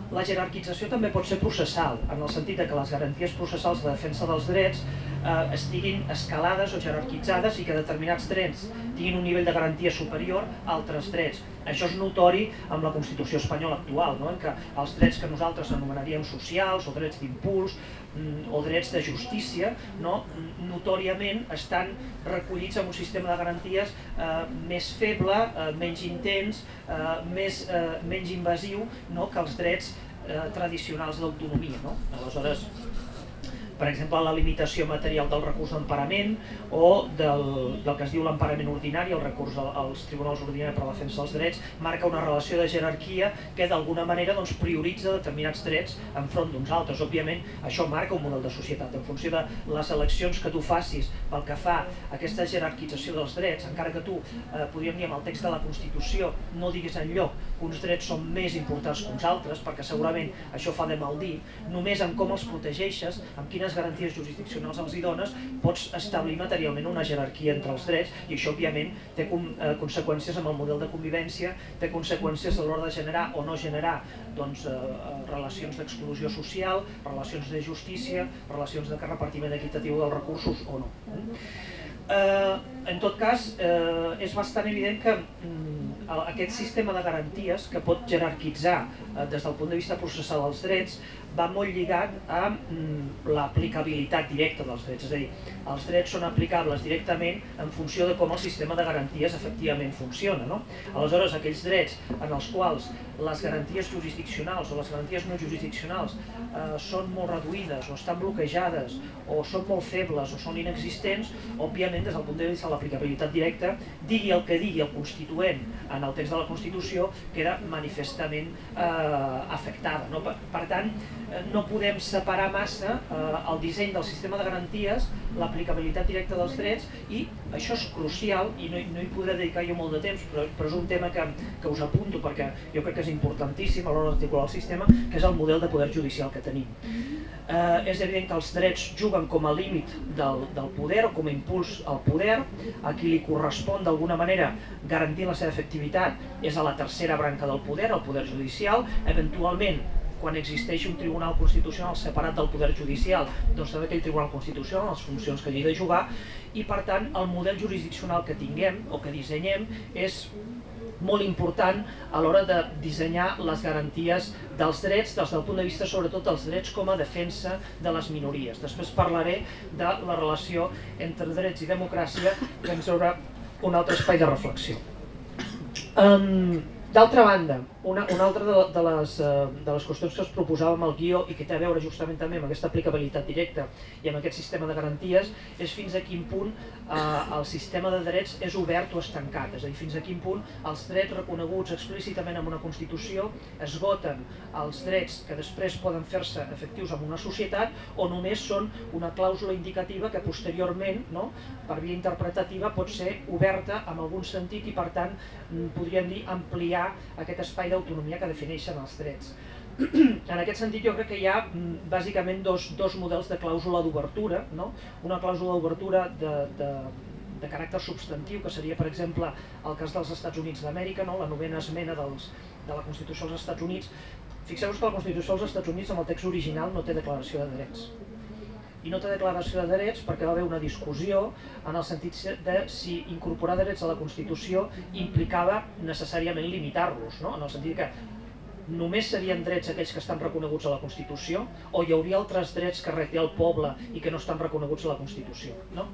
La jerarquització també pot ser processal, en el sentit que les garanties processals de defensa dels drets eh, estiguin escalades o jerarquitzades i que determinats drets tinguin un nivell de garantia superior a altres drets. Això és notori amb la Constitució espanyola actual, no? en què els drets que nosaltres anomenaríem socials o drets d'impuls mm, o drets de justícia, no? notòriament estan recollits en un sistema de garanties eh, més feble, eh, menys intens, eh, més, eh, menys invasiu no? que els drets eh, tradicionals d'autonomia. No? Aleshores, per exemple, la limitació material del recurs d'emparament o del, del que es diu l'emparament ordinari, el recurs als tribunals ordinaris per a la defensa dels drets, marca una relació de jerarquia que d'alguna manera doncs, prioritza determinats drets enfront d'uns altres. Òbviament, això marca un model de societat. En funció de les eleccions que tu facis pel que fa a aquesta jerarquització dels drets, encara que tu, eh, podríem dir amb el text de la Constitució, no diguis en lloc que uns drets són més importants que uns altres, perquè segurament això fa de mal dir, només en com els protegeixes, amb quines garanties jurisdiccionals els hi dones, pots establir materialment una jerarquia entre els drets i això òbviament té eh, conseqüències amb el model de convivència, té conseqüències a l'hora de generar o no generar doncs, eh, eh relacions d'exclusió social, relacions de justícia, relacions de repartiment equitatiu dels recursos o no. Eh, en tot cas, eh, és bastant evident que mm, aquest sistema de garanties que pot jerarquitzar eh, des del punt de vista processal dels drets va molt lligat a mm, l'aplicabilitat directa dels drets, és a dir, els drets són aplicables directament en funció de com el sistema de garanties efectivament funciona. No? Aleshores, aquells drets en els quals les garanties jurisdiccionals o les garanties no jurisdiccionals eh, són molt reduïdes o estan bloquejades o són molt febles o són inexistents, òbviament des del punt de vista de l'aplicabilitat directa, digui el que digui el constituent en el text de la Constitució, queda manifestament eh, afectada. No? Per, per tant, Eh, no podem separar massa eh, el disseny del sistema de garanties, l'aplicabilitat directa dels drets i això és crucial i no, no hi podré dedicar jo molt de temps, però, però és un tema que, que us apunto perquè jo crec que és importantíssim a l'hora d'articular el sistema, que és el model de poder judicial que tenim. Eh, és evident que els drets juguen com a límit del, del poder o com a impuls al poder, a qui li correspon d'alguna manera garantir la seva efectivitat és a la tercera branca del poder, el poder judicial, eventualment quan existeix un tribunal constitucional separat del poder judicial, doncs també aquell tribunal constitucional, les funcions que hagi de jugar, i per tant el model jurisdiccional que tinguem o que dissenyem és molt important a l'hora de dissenyar les garanties dels drets, des del punt de vista sobretot dels drets com a defensa de les minories. Després parlaré de la relació entre drets i democràcia, que ens haurà un altre espai de reflexió. Um, D'altra banda, una, una altra de, de, les, eh, de les qüestions que es proposava amb el guió i que té a veure justament també amb aquesta aplicabilitat directa i amb aquest sistema de garanties és fins a quin punt eh, el sistema de drets és obert o estancat, és a dir, fins a quin punt els drets reconeguts explícitament en una Constitució esgoten els drets que després poden fer-se efectius en una societat o només són una clàusula indicativa que posteriorment, no, per via interpretativa, pot ser oberta en algun sentit i per tant podríem dir ampliar aquest espai d'autonomia que defineixen els drets. en aquest sentit jo crec que hi ha mm, bàsicament dos, dos models de clàusula d'obertura, no? una clàusula d'obertura de, de, de caràcter substantiu, que seria, per exemple, el cas dels Estats Units d'Amèrica, no? la novena esmena dels, de la Constitució dels Estats Units. Fixeu-vos que la Constitució dels Estats Units, amb el text original, no té declaració de drets i no té declaració de drets perquè va haver una discussió en el sentit de si incorporar drets a la Constitució implicava necessàriament limitar-los, no? en el sentit que només serien drets aquells que estan reconeguts a la Constitució o hi hauria altres drets que reté el poble i que no estan reconeguts a la Constitució. No?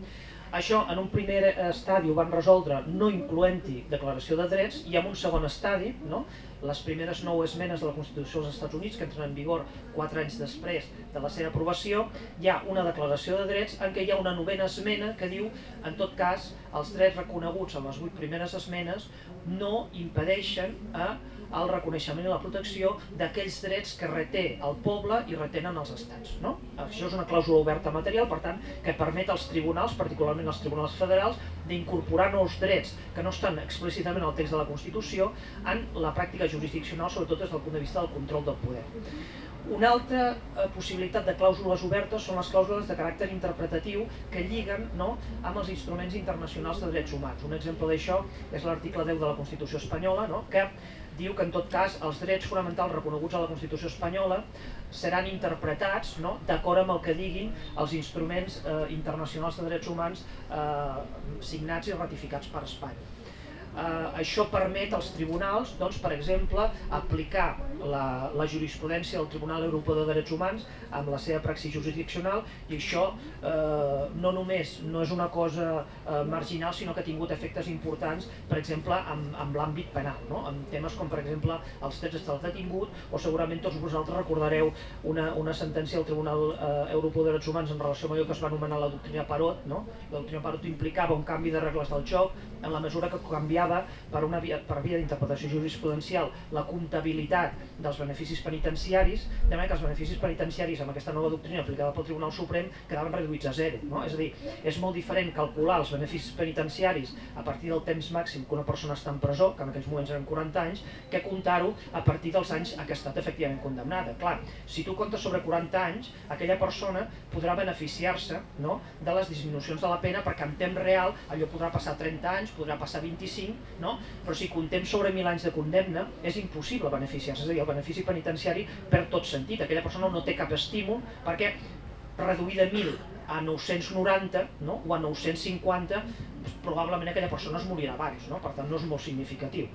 Això en un primer estadi ho van resoldre no incloent-hi declaració de drets i en un segon estadi no? Les primeres nou esmenes de la Constitució dels Estats Units, que entren en vigor quatre anys després de la seva aprovació, hi ha una declaració de drets en què hi ha una novena esmena que diu, en tot cas, els drets reconeguts en les vuit primeres esmenes no impedeixen a el reconeixement i la protecció d'aquells drets que reté el poble i retenen els estats. No? Això és una clàusula oberta material, per tant, que permet als tribunals, particularment als tribunals federals, d'incorporar nous drets que no estan explícitament al text de la Constitució en la pràctica jurisdiccional, sobretot des del punt de vista del control del poder. Una altra eh, possibilitat de clàusules obertes són les clàusules de caràcter interpretatiu que lliguen no, amb els instruments internacionals de drets humans. Un exemple d'això és l'article 10 de la Constitució espanyola, no, que diu que en tot cas els drets fonamentals reconeguts a la Constitució espanyola seran interpretats no, d'acord amb el que diguin els instruments eh, internacionals de drets humans eh, signats i ratificats per Espanya. Eh, això permet als tribunals, doncs, per exemple, aplicar la, la jurisprudència del Tribunal Europeu de Drets Humans amb la seva praxi jurisdiccional i això eh, no només no és una cosa eh, marginal, sinó que ha tingut efectes importants, per exemple, amb, amb l'àmbit penal, no? amb temes com, per exemple, els drets d'estat detingut o segurament tots vosaltres recordareu una, una sentència del Tribunal eh, Europeu de Drets Humans en relació amb allò que es va anomenar la doctrina Parot. No? La doctrina Parot implicava un canvi de regles del joc en la mesura que canviava per, una via, per via d'interpretació jurisprudencial la comptabilitat dels beneficis penitenciaris, de manera que els beneficis penitenciaris amb aquesta nova doctrina aplicada pel Tribunal Suprem quedaven reduïts a zero. No? És a dir, és molt diferent calcular els beneficis penitenciaris a partir del temps màxim que una persona està en presó, que en aquells moments eren 40 anys, que comptar-ho a partir dels anys a què ha estat efectivament condemnada. Clar, si tu comptes sobre 40 anys, aquella persona podrà beneficiar-se no? de les disminucions de la pena perquè en temps real allò podrà passar 30 anys, podrà passar 25, no? però si contem sobre 1.000 anys de condemna és impossible beneficiar-se, és a dir, el benefici penitenciari per tot sentit, aquella persona no té cap estímul perquè reduir de 1.000 a 990 no? o a 950 doncs, probablement aquella persona es morirà abans, no? per tant no és molt significatiu.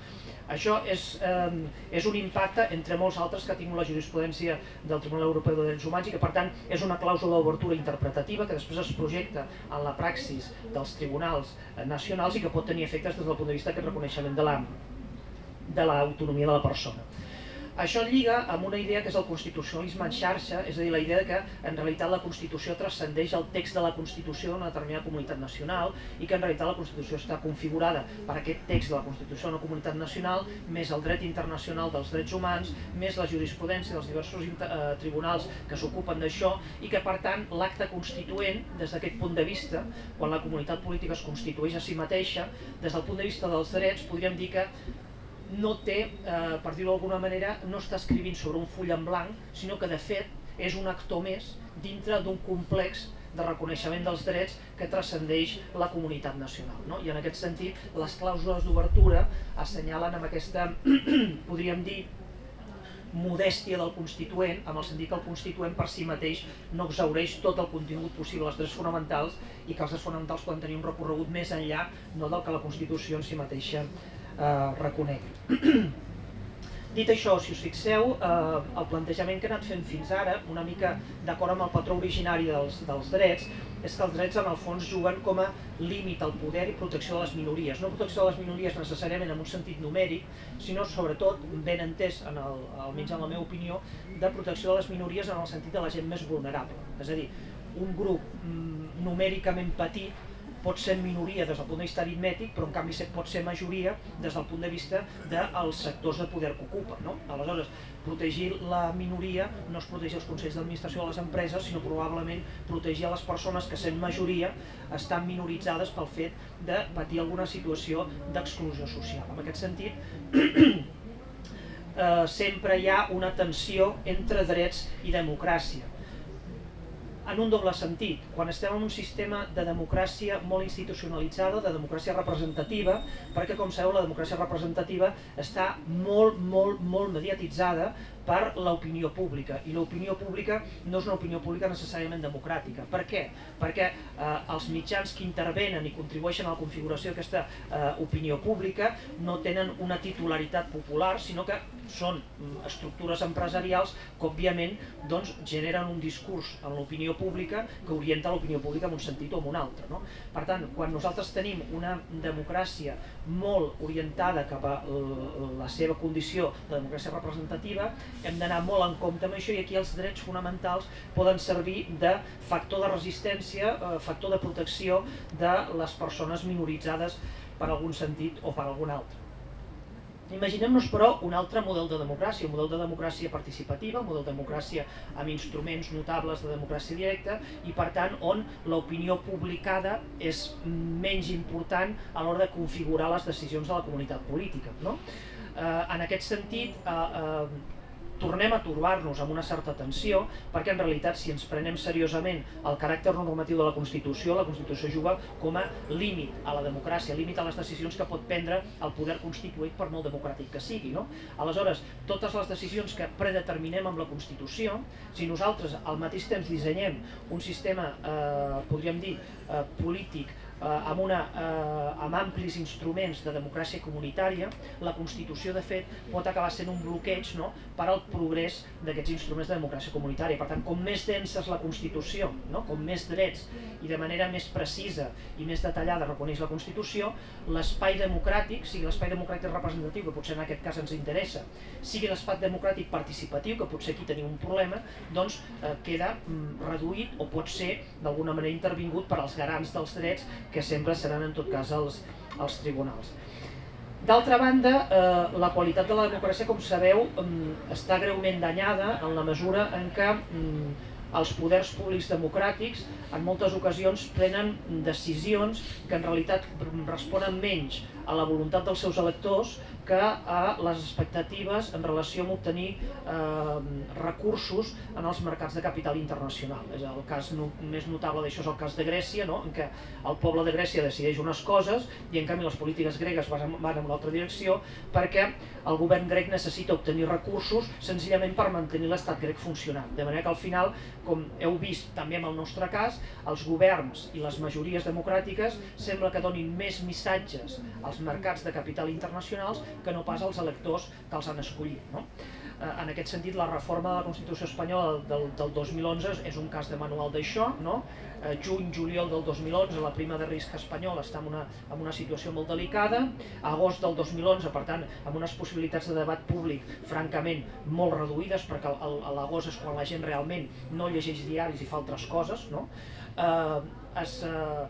Això és, eh, és un impacte entre molts altres que ha tingut la jurisprudència del Tribunal Europeu de Drets Humans i que per tant és una clàusula d'obertura interpretativa que després es projecta en la praxis dels tribunals eh, nacionals i que pot tenir efectes des del punt de vista d'aquest reconeixement de l'autonomia de, de la persona. Això lliga amb una idea que és el constitucionalisme en xarxa, és a dir, la idea que en realitat la Constitució transcendeix el text de la Constitució d'una determinada comunitat nacional i que en realitat la Constitució està configurada per aquest text de la Constitució d'una comunitat nacional, més el dret internacional dels drets humans, més la jurisprudència dels diversos eh, tribunals que s'ocupen d'això i que per tant l'acte constituent, des d'aquest punt de vista, quan la comunitat política es constitueix a si mateixa, des del punt de vista dels drets podríem dir que no té, eh, per dir-ho d'alguna manera, no està escrivint sobre un full en blanc, sinó que de fet és un actor més dintre d'un complex de reconeixement dels drets que transcendeix la comunitat nacional. No? I en aquest sentit, les clàusules d'obertura assenyalen amb aquesta, podríem dir, modèstia del constituent, amb el sentit que el constituent per si mateix no exaureix tot el contingut possible dels drets fonamentals i que els drets fonamentals poden tenir un recorregut més enllà no del que la Constitució en si mateixa eh, reconegui. Dit això, si us fixeu, eh, el plantejament que he anat fent fins ara, una mica d'acord amb el patró originari dels, dels drets, és que els drets en el fons juguen com a límit al poder i protecció de les minories. No protecció de les minories necessàriament en un sentit numèric, sinó sobretot, ben entès, en el, almenys en la meva opinió, de protecció de les minories en el sentit de la gent més vulnerable. És a dir, un grup mm, numèricament petit pot ser minoria des del punt de vista aritmètic, però en canvi pot ser majoria des del punt de vista dels sectors de poder que ocupa. No? Aleshores, protegir la minoria no és protegir els consells d'administració de les empreses, sinó probablement protegir les persones que sent majoria estan minoritzades pel fet de patir alguna situació d'exclusió social. En aquest sentit, eh, sempre hi ha una tensió entre drets i democràcia en un doble sentit. Quan estem en un sistema de democràcia molt institucionalitzada, de democràcia representativa, perquè com sabeu la democràcia representativa està molt, molt, molt mediatitzada per l'opinió pública i l'opinió pública no és una opinió pública necessàriament democràtica. Per què? Perquè eh, els mitjans que intervenen i contribueixen a la configuració d'aquesta eh, opinió pública no tenen una titularitat popular, sinó que són mm, estructures empresarials que òbviament doncs, generen un discurs en l'opinió pública que orienta l'opinió pública en un sentit o en un altre. No? Per tant, quan nosaltres tenim una democràcia molt orientada cap a la seva condició de democràcia representativa, hem d'anar molt en compte amb això i aquí els drets fonamentals poden servir de factor de resistència, eh, factor de protecció de les persones minoritzades per algun sentit o per algun altre. Imaginem-nos però un altre model de democràcia, un model de democràcia participativa, un model de democràcia amb instruments notables de democràcia directa i per tant on l'opinió publicada és menys important a l'hora de configurar les decisions de la comunitat política. No? Eh, en aquest sentit, eh, eh, tornem a trobar-nos amb una certa tensió perquè en realitat si ens prenem seriosament el caràcter normatiu de la Constitució, la Constitució juga com a límit a la democràcia, límit a les decisions que pot prendre el poder constituït per molt democràtic que sigui. No? Aleshores, totes les decisions que predeterminem amb la Constitució, si nosaltres al mateix temps dissenyem un sistema, eh, podríem dir, eh, polític eh, amb, una, eh, amb amplis instruments de democràcia comunitària, la Constitució de fet pot acabar sent un bloqueig no, per al progrés d'aquests instruments de democràcia comunitària. Per tant, com més densa és la Constitució, no, com més drets i de manera més precisa i més detallada reconeix la Constitució, l'espai democràtic, sigui l'espai democràtic representatiu, que potser en aquest cas ens interessa, sigui l'espai democràtic participatiu, que potser aquí tenim un problema, doncs eh, queda mm, reduït o pot ser d'alguna manera intervingut per als garants dels drets que sempre seran en tot cas els, els tribunals. D'altra banda, eh, la qualitat de la democràcia, com sabeu, mm, està greument danyada en la mesura en què mm, els poders públics democràtics en moltes ocasions prenen decisions que en realitat responen menys a la voluntat dels seus electors que a les expectatives en relació amb obtenir eh, recursos en els mercats de capital internacional. És el cas no, més notable d'això és el cas de Grècia, no? en què el poble de Grècia decideix unes coses i en canvi les polítiques gregues van, van en l'altra direcció perquè el govern grec necessita obtenir recursos senzillament per mantenir l'estat grec funcionant. De manera que al final, com heu vist també en el nostre cas, els governs i les majories democràtiques sembla que donin més missatges als mercats de capital internacionals que no pas als electors que els han escollit. No? Eh, en aquest sentit, la reforma de la Constitució espanyola del, del 2011 és un cas de manual d'això. No? Eh, Juny-juliol del 2011 la prima de risc espanyola està en una, en una situació molt delicada. Agost del 2011, per tant, amb unes possibilitats de debat públic francament molt reduïdes, perquè l'agost és quan la gent realment no llegeix diaris i fa altres coses. No? Eh, es, eh,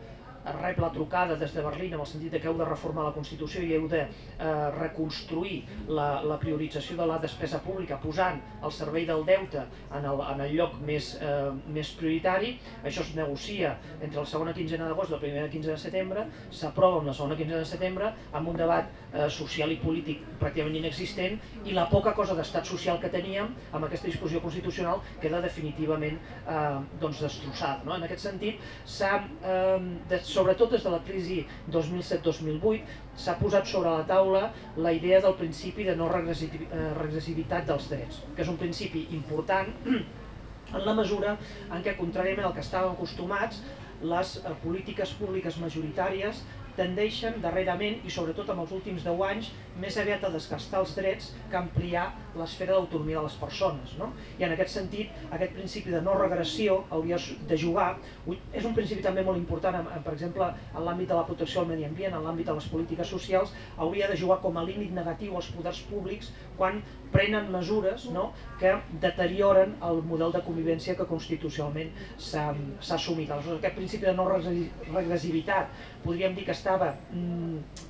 rep la trucada des de Berlín en el sentit que heu de reformar la Constitució i heu de eh, reconstruir la, la priorització de la despesa pública posant el servei del deute en el, en el lloc més, eh, més prioritari. Això es negocia entre la segona quinzena d'agost i la primera quinzena de setembre, s'aprova en la segona quinzena de setembre amb un debat eh, social i polític pràcticament inexistent i la poca cosa d'estat social que teníem amb aquesta discussió constitucional queda definitivament eh, doncs destrossada. No? En aquest sentit, s'ha eh, sobretot des de la crisi 2007-2008, s'ha posat sobre la taula la idea del principi de no eh, regressivitat dels drets, que és un principi important en la mesura en què, contràriament al que estàvem acostumats, les eh, polítiques públiques majoritàries tendeixen darrerament, i sobretot en els últims 10 anys, més aviat a desgastar els drets que ampliar l'esfera d'autonomia de les persones. No? I en aquest sentit, aquest principi de no regressió hauria de jugar, és un principi també molt important, per exemple, en l'àmbit de la protecció al medi ambient, en l'àmbit de les polítiques socials, hauria de jugar com a límit negatiu als poders públics quan prenen mesures no, que deterioren el model de convivència que constitucionalment s'ha assumit. Aleshores, aquest principi de no regressivitat podríem dir que estava mm,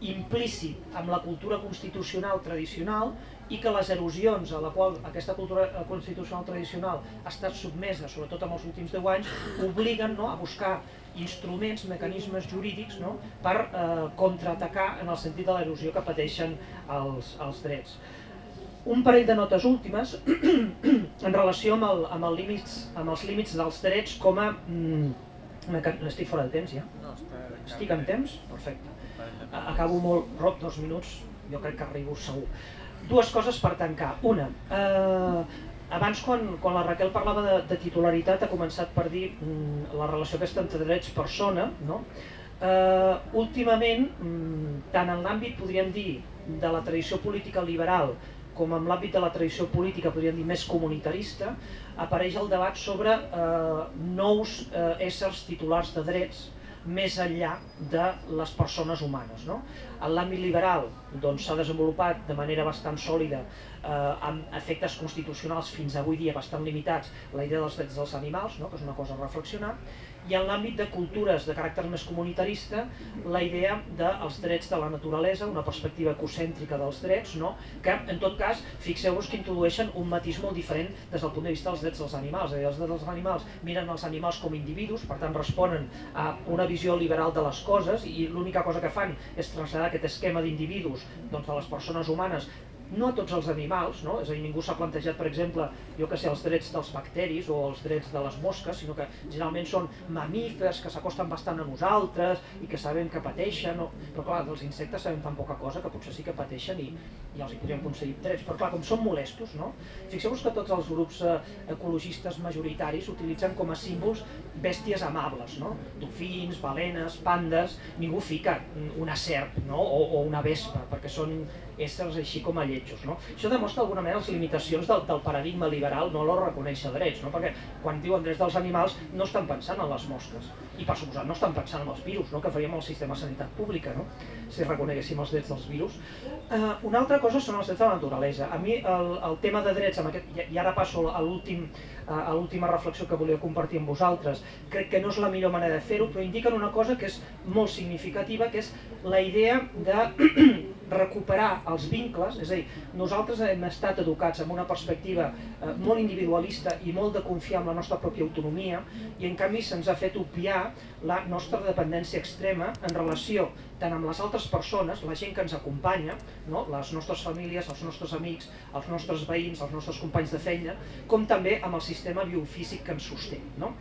implícit amb la cultura constitucional tradicional i que les erosions a la qual aquesta cultura constitucional tradicional ha estat sotmesa, sobretot en els últims 10 anys, obliguen no, a buscar instruments, mecanismes jurídics no, per eh, contraatacar en el sentit de l'erosió que pateixen els, els drets un parell de notes últimes en relació amb, el, amb, el límits, amb els límits dels drets com a... Mm, estic fora de temps ja? No. Estic en temps? Perfecte. Acabo molt... Roc, dos minuts, jo crec que arribo segur. Dues coses per tancar. Una, eh, abans quan, quan la Raquel parlava de, de titularitat ha començat per dir mm, la relació aquesta entre drets-persona, no? Eh, últimament, mm, tant en l'àmbit, podríem dir, de la tradició política liberal com en l'àmbit de la tradició política, podríem dir més comunitarista, apareix el debat sobre eh, nous eh, éssers titulars de drets més enllà de les persones humanes. No? En l'àmbit liberal s'ha doncs, desenvolupat de manera bastant sòlida, eh, amb efectes constitucionals fins avui dia bastant limitats, la idea dels drets dels animals, no? que és una cosa a reflexionar, i en l'àmbit de cultures de caràcter més comunitarista la idea dels drets de la naturalesa, una perspectiva ecocèntrica dels drets, no? que en tot cas fixeu-vos que introdueixen un matís molt diferent des del punt de vista dels drets dels animals, és a dir, els drets dels animals miren els animals com individus, per tant responen a una visió liberal de les coses i l'única cosa que fan és traslladar aquest esquema d'individus doncs, de les persones humanes no a tots els animals, no? és a dir, ningú s'ha plantejat, per exemple, jo que sé, els drets dels bacteris o els drets de les mosques, sinó que generalment són mamífers que s'acosten bastant a nosaltres i que sabem que pateixen, no? però clar, dels insectes sabem tan poca cosa que potser sí que pateixen i, i els hi podríem concedir drets, però clar, com són molestos, no? fixeu-vos que tots els grups eh, ecologistes majoritaris utilitzen com a símbols bèsties amables, no? dofins, balenes, pandes, ningú fica una serp no? o, o una vespa, perquè són éssers així com a lletjos. No? Això demostra d'alguna manera les limitacions del, del paradigma liberal no lo reconèixer drets, no? perquè quan diuen drets dels animals no estan pensant en les mosques i per suposat no estan pensant en els virus, no? que faríem el sistema de sanitat pública no? si reconeguéssim els drets dels virus. Uh, una altra cosa són els drets de la naturalesa. A mi el, el tema de drets, amb aquest, i ara passo a l'última reflexió que volia compartir amb vosaltres, crec que no és la millor manera de fer-ho, però indiquen una cosa que és molt significativa, que és la idea de recuperar els vincles, és a dir, nosaltres hem estat educats amb una perspectiva eh, molt individualista i molt de confiar en la nostra pròpia autonomia i en canvi se'ns ha fet obviar la nostra dependència extrema en relació tant amb les altres persones, la gent que ens acompanya, no? les nostres famílies, els nostres amics, els nostres veïns, els nostres companys de feina, com també amb el sistema biofísic que ens sosté. No?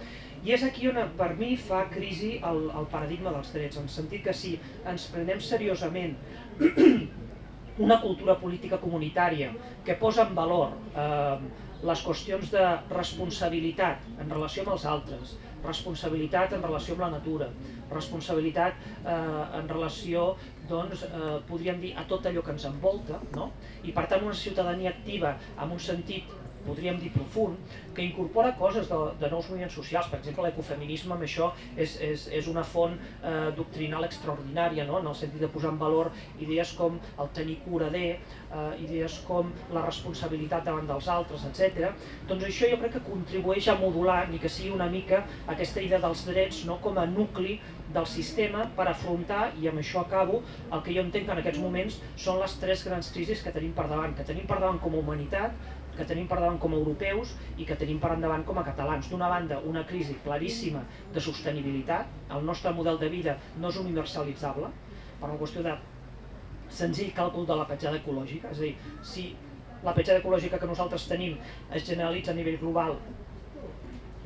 I és aquí on per mi fa crisi el, el paradigma dels drets, en el sentit que si ens prenem seriosament una cultura política comunitària que posa en valor eh, les qüestions de responsabilitat en relació amb els altres, responsabilitat en relació amb la natura, responsabilitat eh, en relació, doncs, eh, podríem dir, a tot allò que ens envolta, no? i per tant una ciutadania activa amb un sentit podríem dir profund, que incorpora coses de, de nous moviments socials, per exemple l'ecofeminisme amb això és, és, és una font eh, doctrinal extraordinària, no? en el sentit de posar en valor idees com el tenir cura de, eh, idees com la responsabilitat davant dels altres, etc. Doncs això jo crec que contribueix a modular, ni que sigui una mica, aquesta idea dels drets no? com a nucli del sistema per afrontar, i amb això acabo, el que jo entenc que en aquests moments són les tres grans crisis que tenim per davant, que tenim per davant com a humanitat, que tenim per davant com a europeus i que tenim per endavant com a catalans. D'una banda, una crisi claríssima de sostenibilitat, el nostre model de vida no és universalitzable, per una qüestió de senzill càlcul de la petjada ecològica, és a dir, si la petjada ecològica que nosaltres tenim es generalitza a nivell global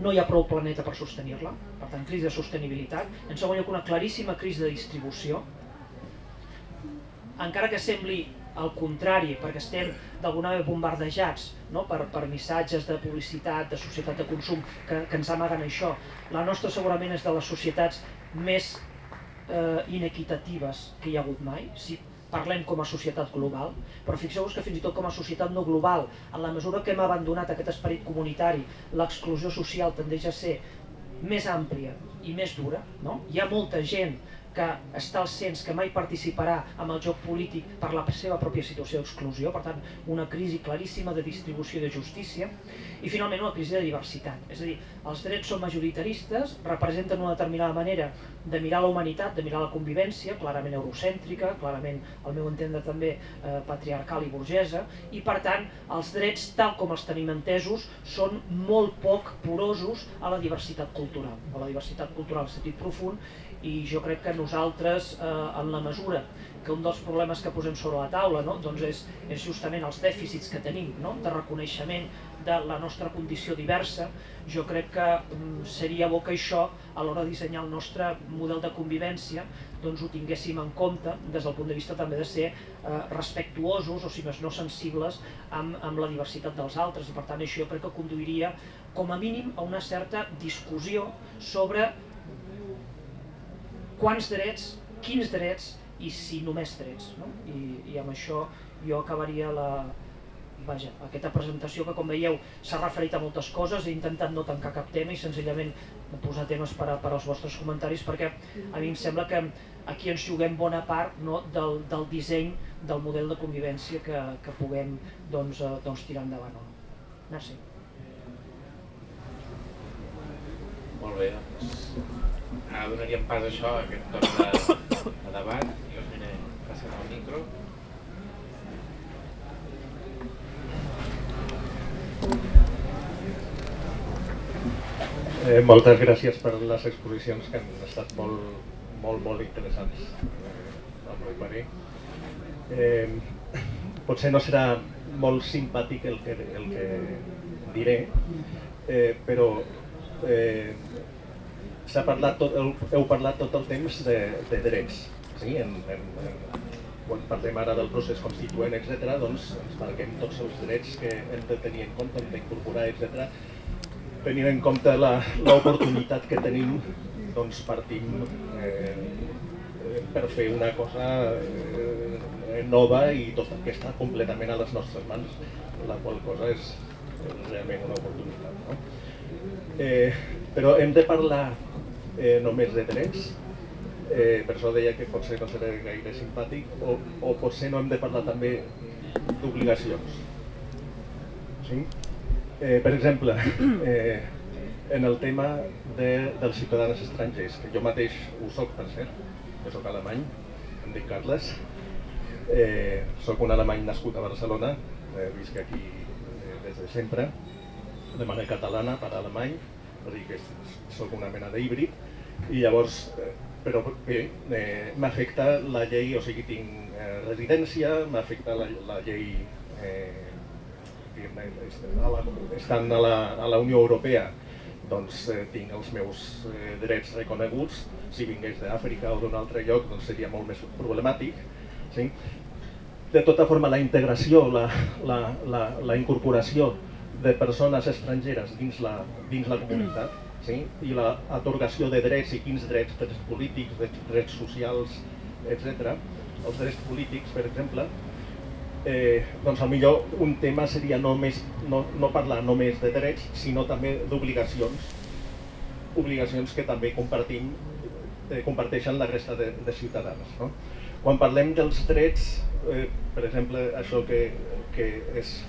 no hi ha prou planeta per sostenir-la, per tant crisi de sostenibilitat, en segon lloc una claríssima crisi de distribució, encara que sembli al contrari, perquè estem d'alguna manera bombardejats no? per, per missatges de publicitat, de societat de consum que, que ens amaguen això. La nostra segurament és de les societats més eh, inequitatives que hi ha hagut mai, si parlem com a societat global, però fixeu-vos que fins i tot com a societat no global, en la mesura que hem abandonat aquest esperit comunitari, l'exclusió social tendeix a ser més àmplia i més dura, no? hi ha molta gent que està al cens, que mai participarà en el joc polític per la seva pròpia situació d'exclusió, per tant una crisi claríssima de distribució de justícia, i finalment una crisi de diversitat. És a dir, els drets són majoritaristes, representen una determinada manera de mirar la humanitat, de mirar la convivència, clarament eurocèntrica, clarament, al meu entendre també, eh, patriarcal i burgesa, i per tant els drets, tal com els tenim entesos, són molt poc porosos a la diversitat cultural, a la diversitat cultural en sentit profund, i jo crec que nosaltres, eh, en la mesura que un dels problemes que posem sobre la taula no? doncs és, és justament els dèficits que tenim no? de reconeixement de la nostra condició diversa, jo crec que mm, seria bo que això, a l'hora de dissenyar el nostre model de convivència, doncs ho tinguéssim en compte des del punt de vista també de ser eh, respectuosos o si més no sensibles amb, amb la diversitat dels altres i per tant això jo crec que conduiria com a mínim a una certa discussió sobre quants drets, quins drets i si només drets. No? I, I amb això jo acabaria la, vaja, aquesta presentació que com veieu s'ha referit a moltes coses, he intentat no tancar cap tema i senzillament posar temes per, a, per als vostres comentaris perquè a mi em sembla que aquí ens juguem bona part no, del, del disseny del model de convivència que, que puguem doncs, eh, doncs tirar endavant. No? Merci. Molt bé, doncs Ara donaríem pas a això, a aquest torn de, de debat, i us aniré passant el micro. Eh, moltes gràcies per les exposicions que han estat molt, molt, molt interessants eh, al meu parer. Eh, potser no serà molt simpàtic el que, el que diré, eh, però eh, s'ha parlat tot, heu parlat tot el temps de, de drets. Sí? En, en, en, quan parlem ara del procés constituent, etc., doncs ens marquem tots els drets que hem de tenir en compte, hem d'incorporar, etc. Tenint en compte l'oportunitat que tenim, doncs partim eh, per fer una cosa eh, nova i tot que està completament a les nostres mans, la qual cosa és realment una oportunitat. No? Eh, però hem de parlar eh, només de drets, eh, per això deia que potser no serà gaire simpàtic, o, o potser no hem de parlar també d'obligacions. Sí? Eh, per exemple, eh, en el tema de, dels ciutadans estrangers, que jo mateix ho soc, per cert, que soc alemany, em dic Carles, eh, soc un alemany nascut a Barcelona, eh, visc aquí eh, des de sempre, de manera catalana, per alemany, és dir, que sóc una mena d'híbrid, i llavors, eh, però bé, eh, m'afecta la llei, o sigui, tinc eh, residència, m'afecta la, la llei eh, a la, estant a la, a la Unió Europea, doncs eh, tinc els meus eh, drets reconeguts, si vingués d'Àfrica o d'un altre lloc doncs seria molt més problemàtic. Sí? De tota forma, la integració, la, la, la, la incorporació de persones estrangeres dins la, dins la comunitat sí? i l'atorgació de drets i quins drets, drets polítics, drets, drets socials, etc. Els drets polítics, per exemple, eh, doncs millor un tema seria no, més, no, no parlar només de drets, sinó també d'obligacions, obligacions que també compartim, eh, comparteixen la resta de, de ciutadans. No? Quan parlem dels drets, eh, per exemple, això que, que és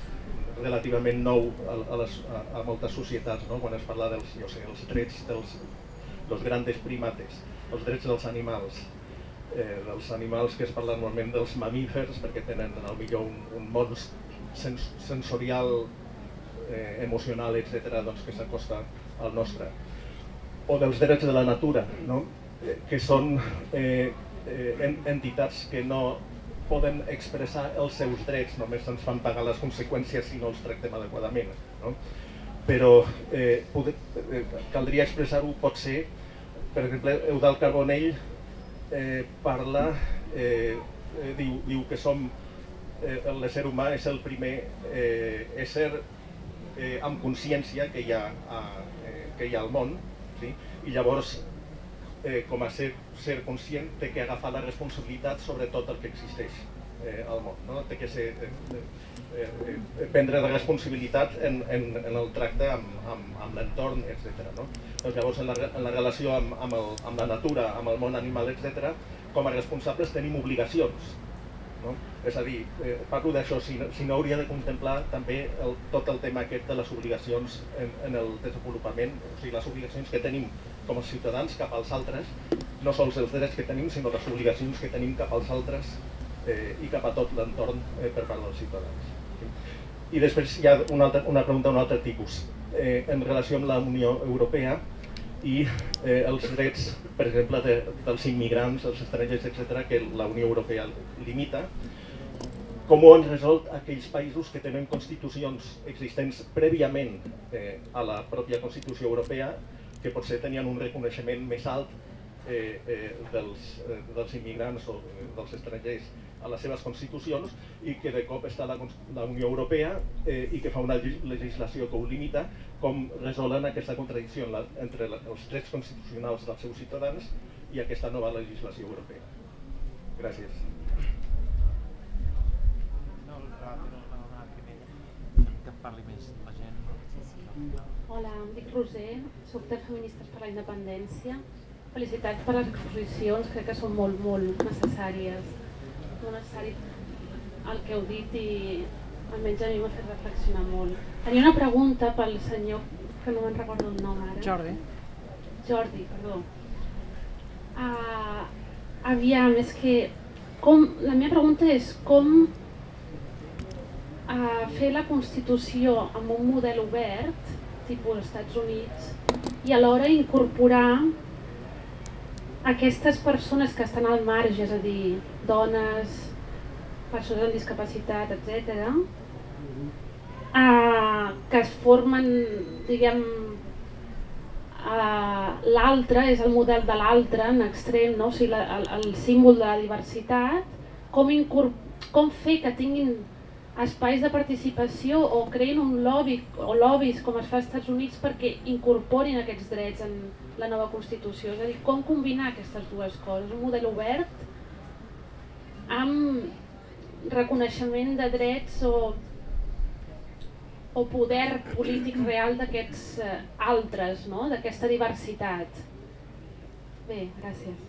relativament nou a, a, les, a, a moltes societats, no? quan es parla dels, jo sé, els drets dels, dels grandes primates, els drets dels animals, eh, dels animals que es parla normalment dels mamífers perquè tenen al millor un, un món sens, sensorial, eh, emocional, etc., doncs, que s'acosta al nostre. O dels drets de la natura, no? eh, que són eh, eh, entitats que no poden expressar els seus drets, només ens fan pagar les conseqüències si no els tractem adequadament. No? però eh, poder, eh, caldria expressar-ho potser, per exemple, Eudal Carbonell eh, parla, eh, eh, diu, diu que som, eh, l'ésser humà és el primer eh, ésser eh, amb consciència que hi ha, a, eh, que hi ha al món, sí? i llavors eh, com a ser, ser conscient té que agafar la responsabilitat sobre tot el que existeix eh, al món, no? té que ser, eh, eh, eh, prendre la responsabilitat en, en, en el tracte amb, amb, amb l'entorn, etc. No? Doncs llavors en la, en la relació amb, amb, el, amb la natura, amb el món animal, etc., com a responsables tenim obligacions. No? És a dir, eh, parlo d'això, si, si no hauria de contemplar també el, tot el tema aquest de les obligacions en, en el desenvolupament, o sigui, les obligacions que tenim com a ciutadans cap als altres, no sols els drets que tenim, sinó les obligacions que tenim cap als altres eh, i cap a tot l'entorn eh, per part dels ciutadans. I després hi ha una, altra, una pregunta d'un altre tipus, eh, en relació amb la Unió Europea i eh, els drets, per exemple, de, dels immigrants, els estrangers, etc., que la Unió Europea limita, com ho han resolt aquells països que tenen constitucions existents prèviament eh, a la pròpia Constitució Europea, que potser tenien un reconeixement més alt eh, eh, dels, eh, dels immigrants o eh, dels estrangers a les seves constitucions i que de cop està la, la Unió Europea eh, i que fa una legislació que ho limita, com resolen aquesta contradicció la, entre la, els drets constitucionals dels seus ciutadans i aquesta nova legislació europea. Gràcies. parli més la gent. Hola, em dic Roser, soc de Feministes per la Independència. Felicitats per les exposicions, crec que són molt, molt necessàries molt necessari el que heu dit i almenys a mi m'ha fet reflexionar molt. Tenia una pregunta pel senyor, que no me'n recordo el nom ara. Jordi. Jordi, perdó. Uh, aviam, és que com, la meva pregunta és com uh, fer la Constitució amb un model obert, tipus Estats Units, i alhora incorporar aquestes persones que estan al marge, és a dir, dones, persones amb discapacitat, etc., eh, que es formen, diguem, eh, l'altre, és el model de l'altre en extrem, no? o sigui, la, el, el símbol de la diversitat, com, com fer que tinguin espais de participació o creïn un lobby o lobbies com es fa als Estats Units perquè incorporin aquests drets en la nova Constitució. És a dir, com combinar aquestes dues coses? Un model obert amb reconeixement de drets o, o poder polític real d'aquests eh, altres, no? d'aquesta diversitat. Bé, gràcies.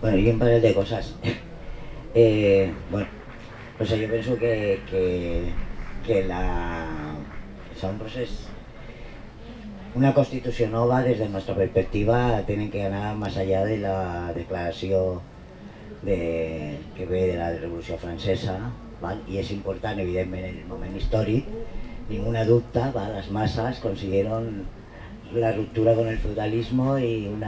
Bueno, y un par de cosas. Eh, bueno, pues yo pienso que, que, que la, son procesos, una constitución nova desde nuestra perspectiva tiene que ganar más allá de la declaración de, que ve de la Revolución Francesa ¿vale? y es importante evidentemente en el momento histórico ninguna duda ¿vale? las masas consiguieron la ruptura con el feudalismo y un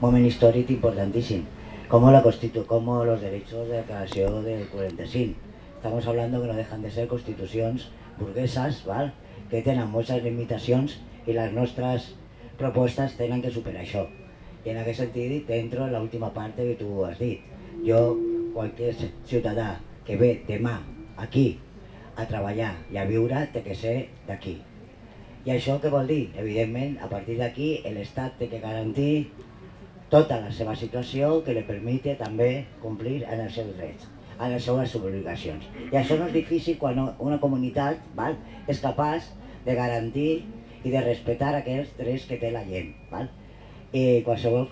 momento histórico importantísimo como la constitu como los derechos de declaración del 45. Estamos hablando que no dejan de ser constitucions burguesas, ¿vale? que tenen moltes limitacions i les nostres propostes tenen que superar això. I en aquest sentit entro en l'última part que tu has dit. Jo, qualsevol ciutadà que ve demà aquí a treballar i a viure té que ser d'aquí. I això què vol dir? Evidentment, a partir d'aquí l'Estat té que garantir tota la seva situació que li permeti també complir en els seus drets, en les seves obligacions. I això no és difícil quan una comunitat val, és capaç de garantir i de respectar aquells drets que té la gent. Val? I qualsevol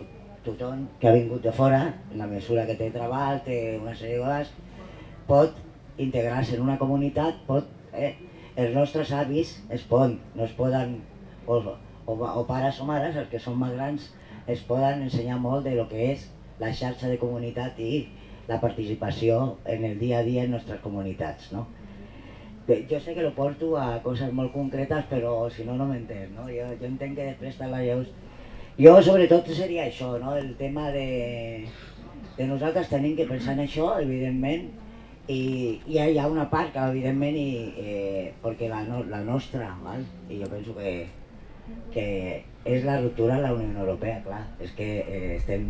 tothom que ha vingut de fora, en la mesura que té treball, té una sèrie de coses, pot integrar-se en una comunitat, pot, eh, els nostres avis es poden, no es poden, o, o, o pares o mares, els que són més grans, es poden ensenyar molt de lo que és la xarxa de comunitat i la participació en el dia a dia en nostres comunitats. No? Bé, jo sé que lo porto a coses molt concretes, però si no, no m'entens. No? Jo, jo entenc que després te la lleus. Jo sobretot seria això, no? el tema de, de nosaltres tenim que pensar en això, evidentment, i, i hi ha una part que evidentment i, eh, perquè la, no, la nostra val? i jo penso que, que és la ruptura de la Unió Europea clar, és que eh, estem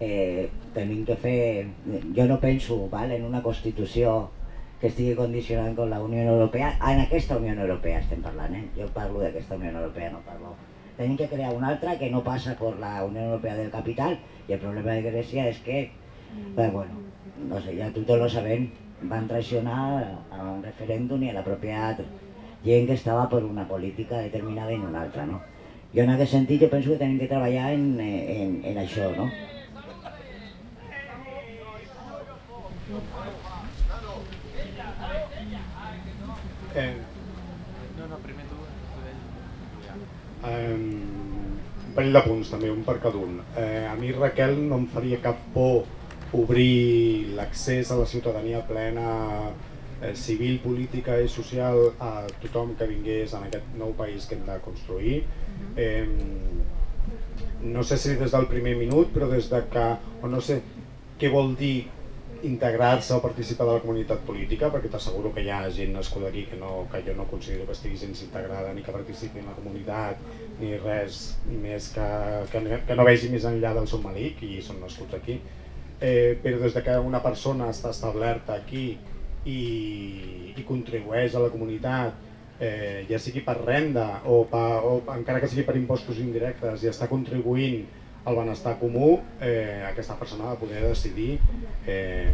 eh, tenim que fer jo no penso val? en una constitució que estigui condicionant amb la Unió Europea en aquesta Unió Europea estem parlant eh? jo parlo d'aquesta Unió Europea no parlo tenim que crear una altra que no passa per la Unió Europea del Capital i el problema de Grècia és que eh, bueno, no sé, ja tothom lo sabem, van traicionar a un referèndum i a la pròpia gent que estava per una política determinada i en una altra, no? Jo en aquest sentit jo penso que tenim que treballar en, en, en això, no? Eh, no, no. Eh, un parell de punts també, un per cada un. Eh, a mi Raquel no em faria cap por obrir l'accés a la ciutadania plena eh, civil, política i social a tothom que vingués en aquest nou país que hem de construir. No sé si des del primer minut, però des de que, o no sé què vol dir integrar-se o participar de la comunitat política, perquè t'asseguro que hi ha gent nascuda aquí que, no, que jo no considero que estigui gens integrada ni que participi en la comunitat ni res més que, que, que no vegi més enllà del seu malic i són nascuts aquí. Eh, però des de que una persona està establerta aquí i, i contribueix a la comunitat, eh, ja sigui per renda o, pa, o encara que sigui per impostos indirectes i està contribuint al benestar comú, eh, aquesta persona ha de poder decidir eh,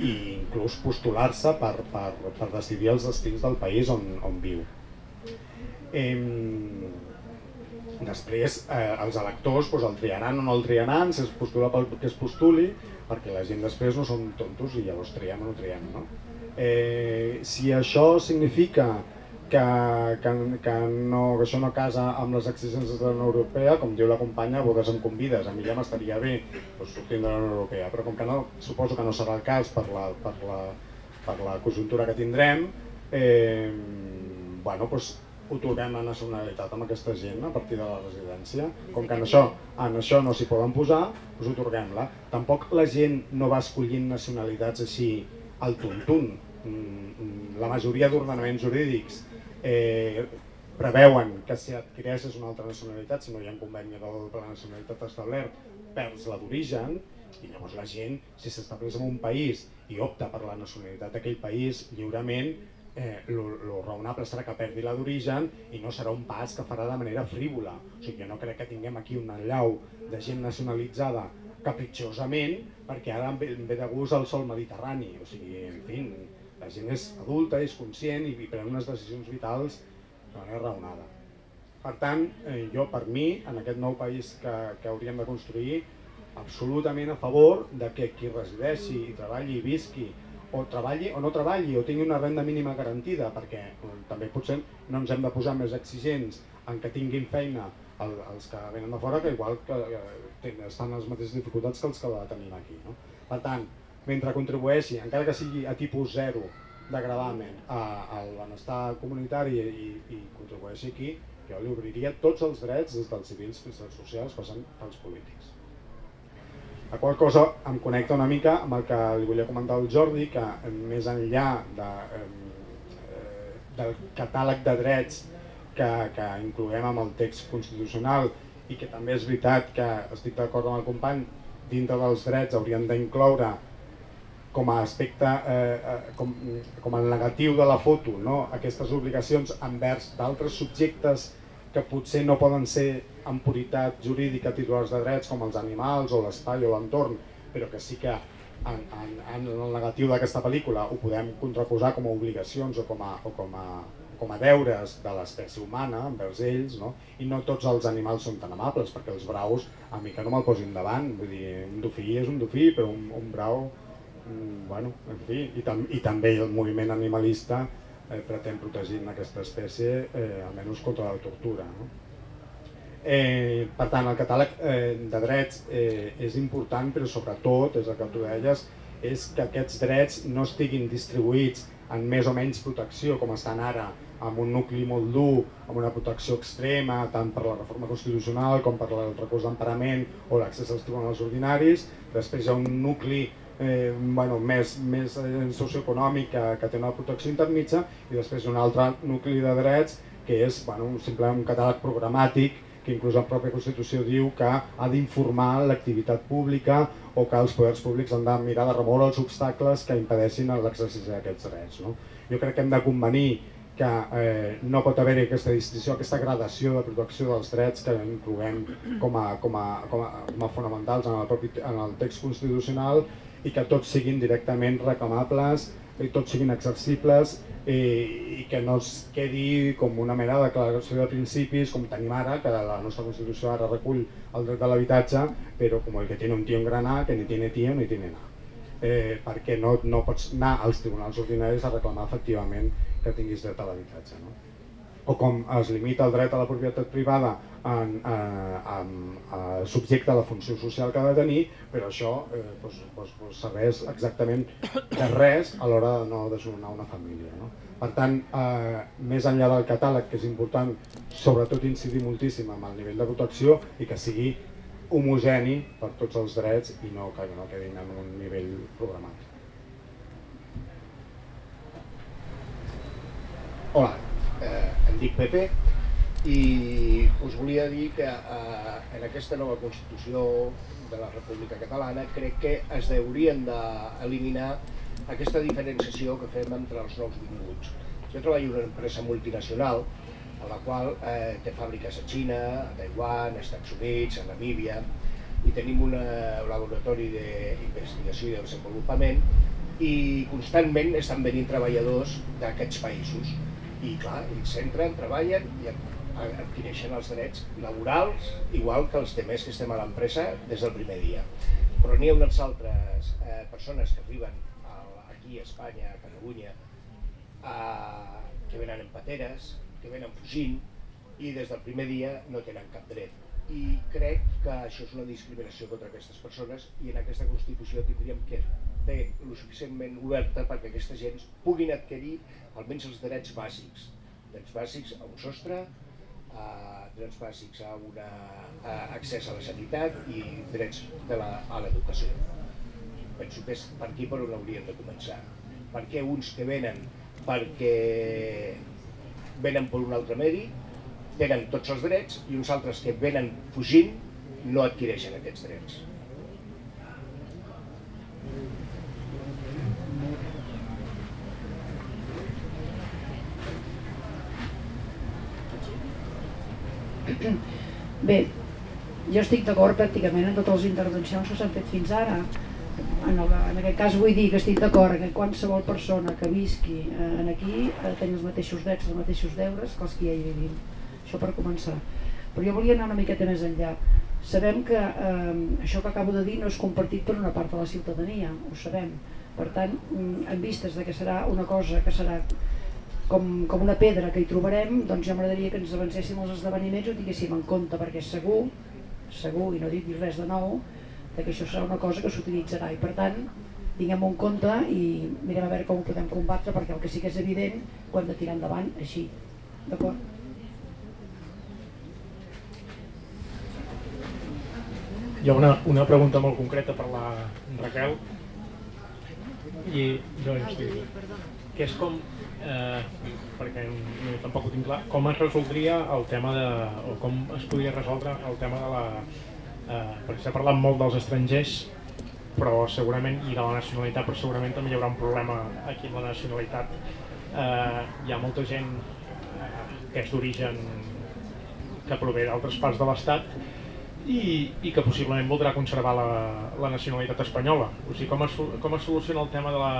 i inclús postular-se per, per, per decidir els destins del país on, on viu. Eh, després eh, els electors doncs, el triaran o no el triaran, si es postula pel que es postuli, perquè la gent després no són tontos i llavors triem o no triem. No? Eh, si això significa que, que, que, no, que això no casa amb les exigències de la Unió Europea, com diu la companya, votes em convides, a mi ja m'estaria bé doncs, sortint de la Unió Europea, però com que no, suposo que no serà el cas per la, per la, per la conjuntura que tindrem, eh, bueno, doncs, otorguem la nacionalitat amb aquesta gent a partir de la residència. Com que en això, en això no s'hi poden posar, doncs otorguem-la. Tampoc la gent no va escollint nacionalitats així al tuntun. Mm, la majoria d'ordenaments jurídics eh, preveuen que si adquireixes una altra nacionalitat, si no hi ha un conveni de la nacionalitat establert, perds la d'origen, i llavors la gent, si s'estableix en un país i opta per la nacionalitat d'aquell país lliurement, eh, lo, lo raonable serà que perdi la d'origen i no serà un pas que farà de manera frívola. O sigui, jo no crec que tinguem aquí un enllau de gent nacionalitzada capritxosament perquè ara em ve, em ve de gust el sol mediterrani. O sigui, en fi, la gent és adulta, és conscient i, pren unes decisions vitals de manera raonada. Per tant, eh, jo per mi, en aquest nou país que, que hauríem de construir, absolutament a favor de que qui resideixi i treballi i visqui o treballi o no treballi o tingui una renda mínima garantida perquè eh, també potser no ens hem de posar més exigents en que tinguin feina el, els que venen de fora que igual que eh, estan les mateixes dificultats que els que la tenim aquí. No? Per tant, mentre contribueixi, encara que sigui a tipus zero de gravamen al benestar comunitari i, i contribueixi aquí, jo li obriria tots els drets des dels civils fins als socials passant pels polítics. La qual cosa em connecta una mica amb el que li volia comentar al Jordi, que més enllà de, eh, del catàleg de drets que, que incloem amb el text constitucional i que també és veritat que estic d'acord amb el company, dintre dels drets haurien d'incloure com a aspecte, eh, eh, com, com a negatiu de la foto, no? aquestes obligacions envers d'altres subjectes que potser no poden ser amb puritat jurídica titulars de drets com els animals o l'espai o l'entorn, però que sí que en, en, en el negatiu d'aquesta pel·lícula ho podem contraposar com a obligacions o com a, o com a, com a deures de l'espècie humana envers ells, no? i no tots els animals són tan amables, perquè els braus a mi que no me'l posin davant, vull dir, un dofí és un dofí, però un, un brau, bueno, en fi, i, tam i també el moviment animalista eh, pretén protegir aquesta espècie, eh, almenys contra la tortura. No? Eh, per tant, el catàleg eh, de drets eh, és important, però sobretot, és el que tu deies, és que aquests drets no estiguin distribuïts en més o menys protecció, com estan ara, amb un nucli molt dur, amb una protecció extrema, tant per la reforma constitucional com per el recurs d'emparament o l'accés als tribunals ordinaris. Després hi ha un nucli eh, bueno, més, més eh, socioeconòmic que, que té una protecció intermitja i després un altre nucli de drets que és bueno, simplement un catàleg programàtic que inclús la pròpia Constitució diu que ha d'informar l'activitat pública o que els poders públics han de mirar de remoure els obstacles que impedeixin l'exercici d'aquests drets. No? Jo crec que hem de convenir que eh, no pot haver-hi aquesta distinció, aquesta gradació de protecció dels drets que incloguem com a, com a, com a, com a fonamentals en el, propi, en el text constitucional i que tots siguin directament reclamables i tots siguin accessibles i, i que no es quedi com una mera declaració de principis com tenim ara, que la nostra Constitució ara recull el dret de l'habitatge, però com el que té un tio en granà, que ni tiene tio ni tiene nada. Eh, perquè no, no pots anar als tribunals ordinaris a reclamar efectivament que tinguis dret a l'habitatge. No? O com es limita el dret a la propietat privada en, eh, en, en subjecte a la funció social que ha de tenir, però això eh, doncs, doncs, doncs serveix exactament de res a l'hora de no desnonar una família. No? Per tant, eh, més enllà del catàleg, que és important sobretot incidir moltíssim en el nivell de protecció i que sigui homogeni per tots els drets i no que no quedin en un nivell programat. Hola, eh, em dic Pepe i us volia dir que eh, en aquesta nova Constitució de la República Catalana crec que es haurien d'eliminar aquesta diferenciació que fem entre els nous vinguts. Jo treballo en una empresa multinacional a la qual eh, té fàbriques a Xina, a Taiwan, a Estats Units, a Namíbia, i tenim un laboratori d'investigació i de desenvolupament i constantment estan venint treballadors d'aquests països i clar, ells entren, treballen i adquireixen els drets laborals igual que els demés que estem a l'empresa des del primer dia. Però n'hi ha unes altres eh, persones que arriben a, aquí a Espanya, a Catalunya, eh, que venen en pateres, que venen fugint i des del primer dia no tenen cap dret. I crec que això és una discriminació contra aquestes persones i en aquesta Constitució tindríem que fer lo suficientment oberta perquè aquesta gent puguin adquirir almenys els drets bàsics. Drets bàsics a un sostre, eh, drets bàsics a un accés a la sanitat i drets de la, a l'educació. Penso que és per aquí per on hauríem de començar. Perquè uns que venen perquè venen per un altre medi, tenen tots els drets, i uns altres que venen fugint no adquireixen aquests drets. Bé, jo estic d'acord pràcticament en totes les intervencions que s'han fet fins ara. En, el, en aquest cas vull dir que estic d'acord que qualsevol persona que visqui eh, en aquí de tenir els mateixos drets, els mateixos deures que els que ja hi vivim. Això per començar. Però jo volia anar una miqueta més enllà. Sabem que eh, això que acabo de dir no és compartit per una part de la ciutadania, ho sabem. Per tant, mm, en vistes de que serà una cosa que serà com, com una pedra que hi trobarem, doncs ja m'agradaria que ens avancéssim els esdeveniments i ho tinguéssim en compte, perquè segur, segur, i no dic res de nou, que això serà una cosa que s'utilitzarà. I per tant tinguem un compte i mirem a veure com ho podem combatre perquè el que sí que és evident ho hem de tirar endavant així, d'acord? Hi ha una, una pregunta molt concreta per la Raquel. I jo estic, que és com eh, perquè no, tampoc ho tinc clar, com es resoldria el tema de, o com es podria resoldre el tema de la, eh, perquè s'ha parlat molt dels estrangers, però segurament, i de la nacionalitat, però segurament també hi haurà un problema aquí amb la nacionalitat. Eh, hi ha molta gent eh, que és d'origen que prové d'altres parts de l'Estat i, i que possiblement voldrà conservar la, la nacionalitat espanyola. O sigui, com es, com es soluciona el tema de la,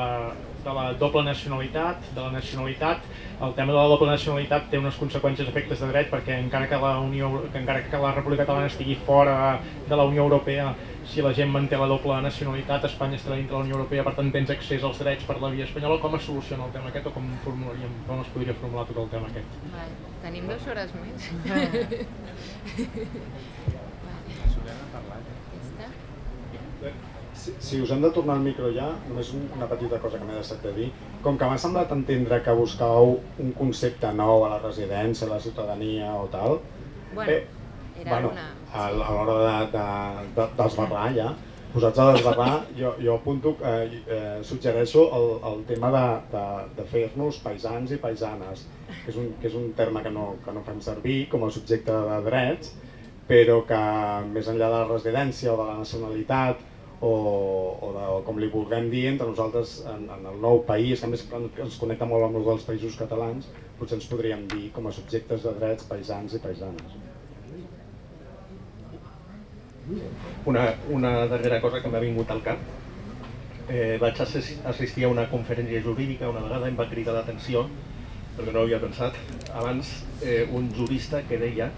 de la doble nacionalitat, de la nacionalitat, el tema de la doble nacionalitat té unes conseqüències efectes de dret perquè encara que la, Unió, que encara que la República Catalana estigui fora de la Unió Europea, si la gent manté la doble nacionalitat, Espanya estarà dintre de la Unió Europea, per tant tens accés als drets per la via espanyola, com es soluciona el tema aquest o com, formularíem, com es podria formular tot el tema aquest? Val. Tenim dues hores més. Si, si us hem de tornar al micro ja, només una petita cosa que m'he deixat de dir. Com que m'ha semblat entendre que buscàveu un concepte nou a la residència, a la ciutadania o tal, bueno, eh, era bueno, una... a, a l'hora de, de, de, d'esbarrar ja, posats a desbarrar, jo, jo apunto, eh, eh, suggereixo el, el tema de, de, de fer-nos paisans i paisanes, que és un, que és un terme que no, que no fem servir com a subjecte de drets, però que més enllà de la residència o de la nacionalitat o, o, de, o com li vulguem dir entre nosaltres en, en el nou país, que a més ens connecta molt amb els dels països catalans, potser ens podríem dir com a subjectes de drets paisans i paisanes. Una, una darrera cosa que m'ha vingut al cap. Eh, vaig assistir a una conferència jurídica una vegada, em va cridar l'atenció, perquè no ho havia pensat, abans eh, un jurista que deia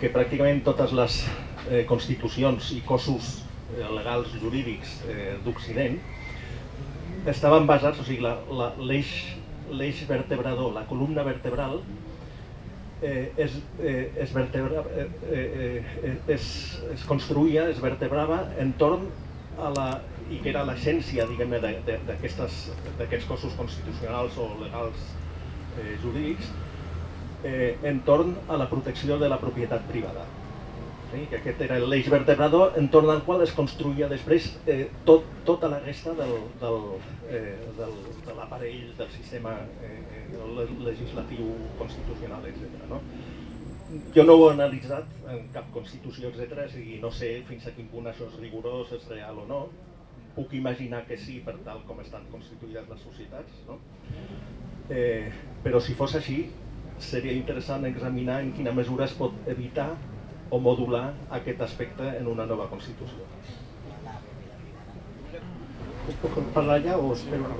que pràcticament totes les eh, constitucions i cossos legals jurídics eh, d'Occident estaven basats, o sigui, l'eix vertebrador, la columna vertebral eh, es, eh, es, vertebra, eh, eh, eh, es, es construïa, es vertebrava entorn a la, i que era l'essència d'aquests cossos constitucionals o legals eh, jurídics, eh, entorn a la protecció de la propietat privada. Sí? Que aquest era l'eix vertebrador entorn al qual es construïa després eh, tot, tota la resta del, del, eh, del, de l'aparell del sistema eh, legislatiu, constitucional, etc. No? Jo no ho he analitzat en cap constitució, etc. I no sé fins a quin punt això és rigorós, és real o no. Puc imaginar que sí per tal com estan constituïdes les societats, no? Eh, però si fos així, seria interessant examinar en quina mesura es pot evitar o modular aquest aspecte en una nova Constitució. Puc parlar ja o espero?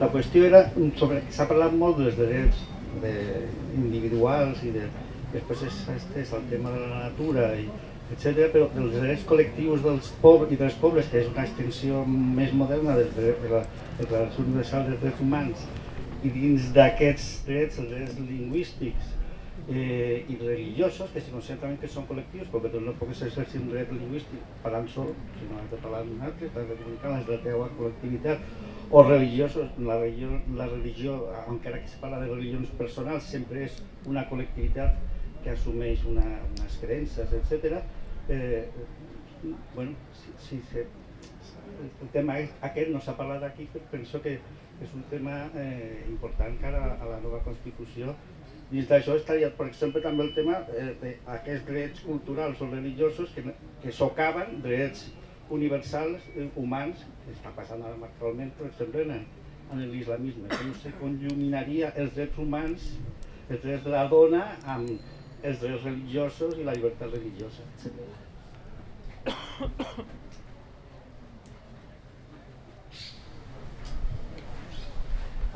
La qüestió era sobre... S'ha parlat molt dels drets de, individuals i de, després s'ha estès el tema de la natura i etc. però dels drets col·lectius dels pobres i dels pobles, que és una extensió més moderna de, de la Universal dels Drets Humans, i dins d'aquests drets, els drets lingüístics eh, i religiosos, que si consideren que són col·lectius, perquè tu no pots exercir un dret lingüístic parlant sol, sinó has de parlar amb un altre, t'has de comunicar la teva col·lectivitat, o religiosos, la religió, la religió, encara que es parla de religions personals, sempre és una col·lectivitat que assumeix una, unes creences, etc. Eh, bueno, si, si se, el tema aquest no s'ha parlat aquí, penso que és un tema eh, important cara a la nova Constitució. Dins d'això estaria, per exemple, també el tema eh, d'aquests drets culturals o religiosos que, que socaven drets universals eh, humans, que està passant ara actualment, per exemple, en, en l'islamisme. No se conjuminaria els drets humans, els drets de la dona, amb els drets religiosos i la llibertat religiosa, etc.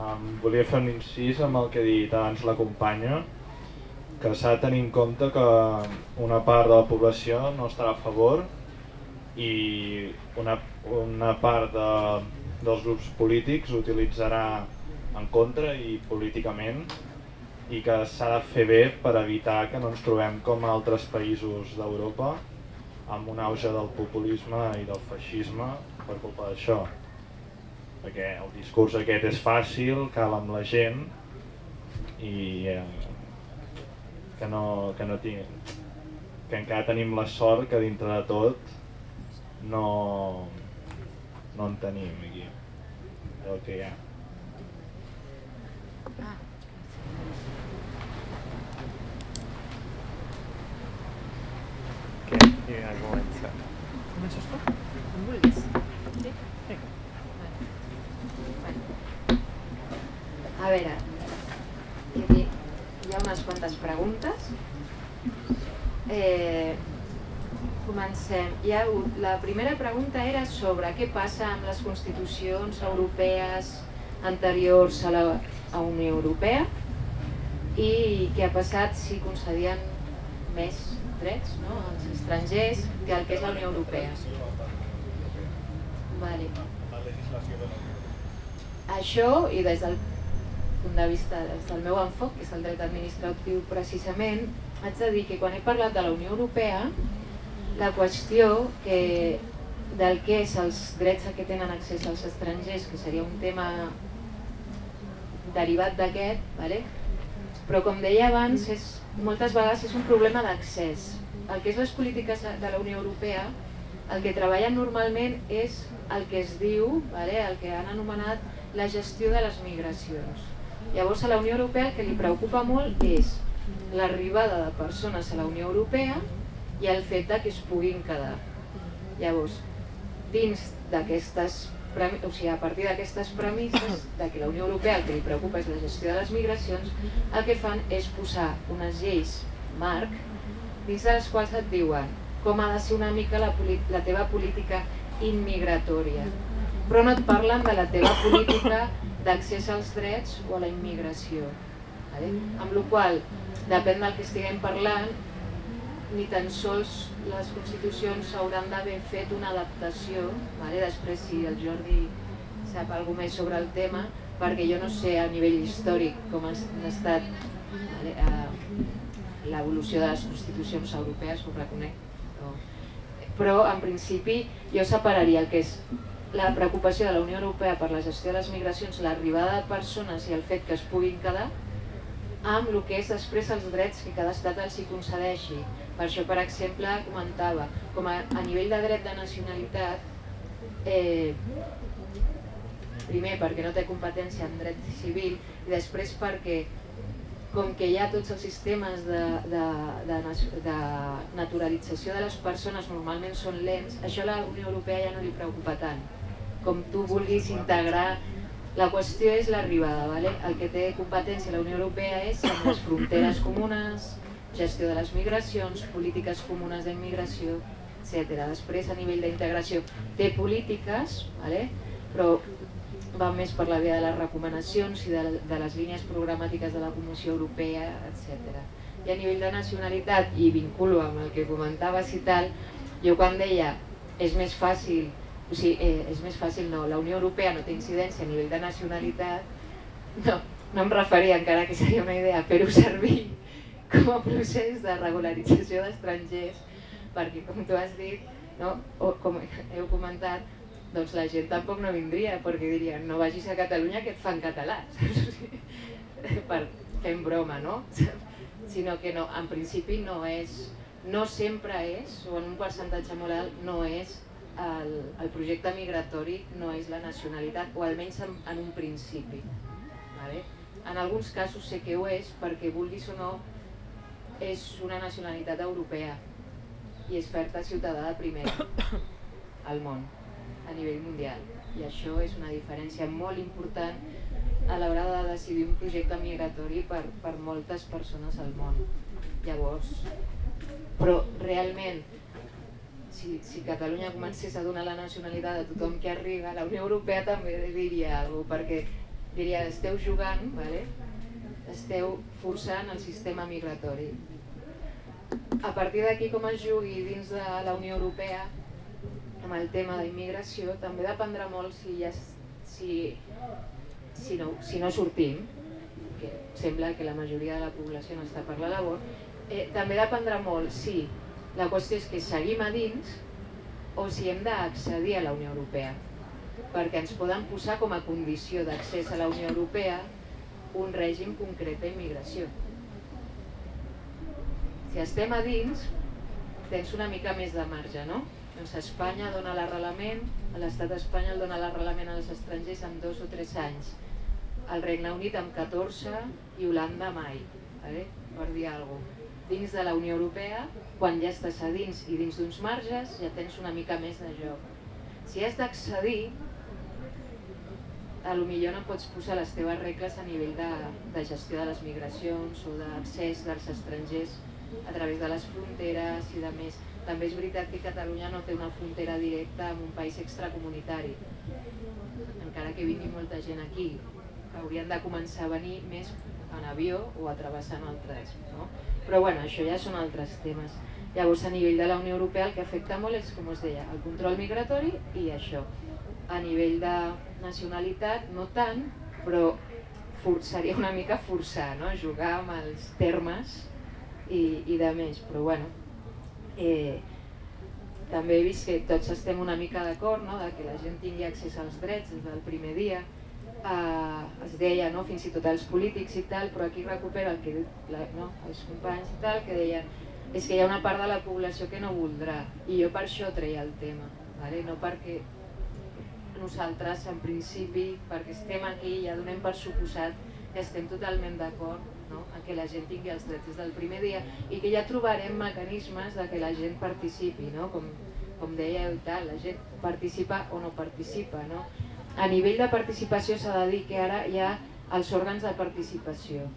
Um, volia fer un incís amb el que ha dit abans la companya, que s'ha de tenir en compte que una part de la població no estarà a favor i una, una part de, dels grups polítics utilitzarà en contra i políticament i que s'ha de fer bé per evitar que no ens trobem com altres països d'Europa amb un auge del populisme i del feixisme per culpa d'això perquè el discurs aquest és fàcil, cal amb la gent i eh, que no, que no tinc, que encara tenim la sort que dintre de tot no, no en tenim aquí el que hi ha. Ah. Què? Ja comença. Comences tu? Com vulguis. Sí? Vinga. A veure, hi ha unes quantes preguntes. Eh, comencem. Hi ha, la primera pregunta era sobre què passa amb les constitucions europees anteriors a la a Unió Europea i què ha passat si concedien més drets no, als estrangers que el que és la Unió Europea. Vale. Això, i des del punt de vista des del meu enfoc, que és el dret administratiu precisament, haig de dir que quan he parlat de la Unió Europea, la qüestió que del que és els drets a què tenen accés els estrangers, que seria un tema derivat d'aquest, vale? però com deia abans, és, moltes vegades és un problema d'accés. El que és les polítiques de la Unió Europea el que treballen normalment és el que es diu, vale? el que han anomenat la gestió de les migracions. Llavors a la Unió Europea el que li preocupa molt és l'arribada de persones a la Unió Europea i el fet de que es puguin quedar. Llavors, dins d'aquestes o sigui, a partir d'aquestes premisses de que la Unió Europea el que li preocupa és la gestió de les migracions, el que fan és posar unes lleis marc dins de les quals et diuen com ha de ser una mica la, la teva política immigratòria. Però no et parlen de la teva política d'accés als drets o a la immigració. Vale? Amb la qual depèn del que estiguem parlant, ni tan sols les constitucions hauran d'haver fet una adaptació, vale? després si el Jordi sap alguna més sobre el tema, perquè jo no sé a nivell històric com han estat vale? l'evolució de les constitucions europees, ho reconec, però en principi jo separaria el que és la preocupació de la Unió Europea per la gestió de les migracions, l'arribada de persones i el fet que es puguin quedar, amb el que és després els drets que cada estat els hi concedeixi. Per això, per exemple, comentava, com a, a nivell de dret de nacionalitat, eh, primer perquè no té competència en dret civil i després perquè com que hi ha tots els sistemes de, de, de, de naturalització de les persones normalment són lents, això a la Unió Europea ja no li preocupa tant. Com tu vulguis integrar, la qüestió és l'arribada, ¿vale? el que té competència la Unió Europea és amb les fronteres comunes, gestió de les migracions, polítiques comunes d'immigració, etc. Després, a nivell d'integració, té polítiques, ¿vale? però va més per la via de les recomanacions i de, de les línies programàtiques de la Comissió Europea, etc. I a nivell de nacionalitat, i vinculo amb el que comentaves i tal, jo quan deia és més fàcil, o sigui, eh, és més fàcil no, la Unió Europea no té incidència a nivell de nacionalitat, no, no em referia, encara que seria una idea, fer-ho servir com a procés de regularització d'estrangers, perquè com tu has dit, no, o com heu comentat, doncs la gent tampoc no vindria perquè dirien no vagis a Catalunya que et fan català per fent broma no? sinó que no, en principi no és no sempre és o en un percentatge molt alt no és el, el projecte migratori no és la nacionalitat o almenys en, en un principi vale? en alguns casos sé que ho és perquè vulguis o no és una nacionalitat europea i és fer-te ciutadà de primer al món a nivell mundial i això és una diferència molt important a l'hora de decidir un projecte migratori per, per moltes persones al món. Llavors, però realment, si, si Catalunya comencés a donar la nacionalitat a tothom que arriba, la Unió Europea també diria alguna cosa, perquè diria, esteu jugant, vale? esteu forçant el sistema migratori. A partir d'aquí com es jugui dins de la Unió Europea amb el tema d'immigració també dependrà molt si, ja, si, si, no, si no sortim, que sembla que la majoria de la població no està per la labor, eh, també dependrà molt si la qüestió és que seguim a dins o si hem d'accedir a la Unió Europea, perquè ens poden posar com a condició d'accés a la Unió Europea un règim concret d'immigració. Si estem a dins, tens una mica més de marge, no? Doncs Espanya dona l'arrelament, l'estat d'Espanya el dona l'arrelament als estrangers amb dos o tres anys, el Regne Unit amb 14 i Holanda mai, vale? per dir alguna cosa. Dins de la Unió Europea, quan ja estàs a dins i dins d'uns marges, ja tens una mica més de joc. Si has d'accedir, a lo millor no pots posar les teves regles a nivell de, de gestió de les migracions o d'accés dels estrangers a través de les fronteres i de més també és veritat que Catalunya no té una frontera directa amb un país extracomunitari. Encara que vingui molta gent aquí, haurien de començar a venir més en avió o a travessant altres. No? Però bueno, això ja són altres temes. Llavors, a nivell de la Unió Europea el que afecta molt és, com us deia, el control migratori i això. A nivell de nacionalitat, no tant, però for, seria una mica forçar, no? jugar amb els termes i, i de més. Però bueno, eh, també he vist que tots estem una mica d'acord no? de que la gent tingui accés als drets des del primer dia eh, es deia no? fins i tot els polítics i tal però aquí recupera el que la, no? els companys i tal que deien és que hi ha una part de la població que no voldrà i jo per això treia el tema, vale? no perquè nosaltres en principi, perquè estem aquí i ja donem per suposat que estem totalment d'acord no? en que la gent tingui els drets des del primer dia i que ja trobarem mecanismes de que la gent participi, no? com, com deia i tal, la gent participa o no participa. No? A nivell de participació s'ha de dir que ara hi ha els òrgans de participació,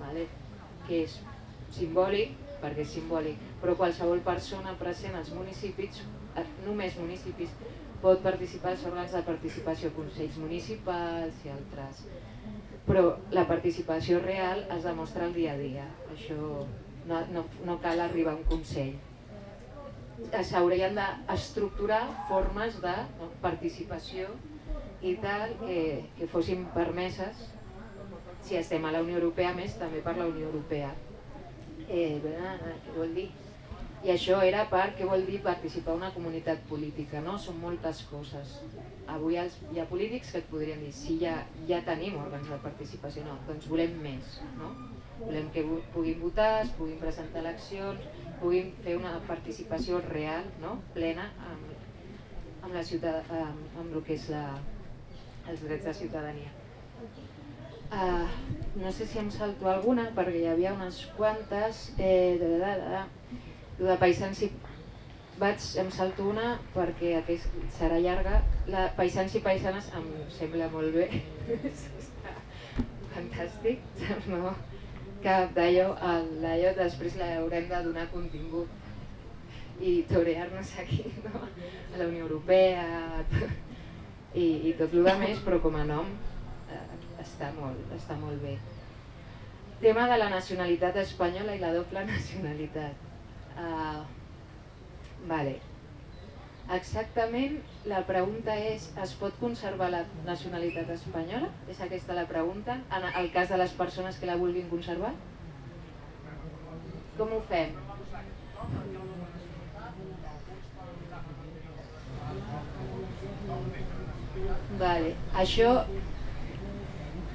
vale? que és simbòlic, perquè és simbòlic, però qualsevol persona present als municipis, eh, només municipis, pot participar als òrgans de participació, consells municipals i altres. Però la participació real es demostra el dia a dia, això no, no, no cal arribar a un consell. S'haurien d'estructurar formes de no, participació i tal que, que fossin permeses si estem a la Unió Europea, més també per la Unió Europea eh, què vol dir? I això era per què vol dir participar en una comunitat política, no? Són moltes coses. Avui els, hi ha polítics que et podrien dir, si ja, ja tenim òrgans de participació, no, doncs volem més, no? Volem que puguin votar, es puguin presentar eleccions, puguin fer una participació real, no? plena, amb, amb, la ciutat, amb, amb el que és la, els drets de ciutadania. Uh, no sé si em salto alguna perquè hi havia unes quantes eh, de, de, de, de, de paisans i vaig, em salto una perquè aquest serà llarga la paisans i paisanes em sembla molt bé fantàstic no? Que d'allò d'allò després l'haurem de donar contingut i torear-nos aquí no? a la Unió Europea i, i tot el que més però com a nom està molt, està molt bé. Tema de la nacionalitat espanyola i la doble nacionalitat. Uh, vale. Exactament, la pregunta és, es pot conservar la nacionalitat espanyola? És aquesta la pregunta, en el cas de les persones que la vulguin conservar? Com ho fem? Vale. Això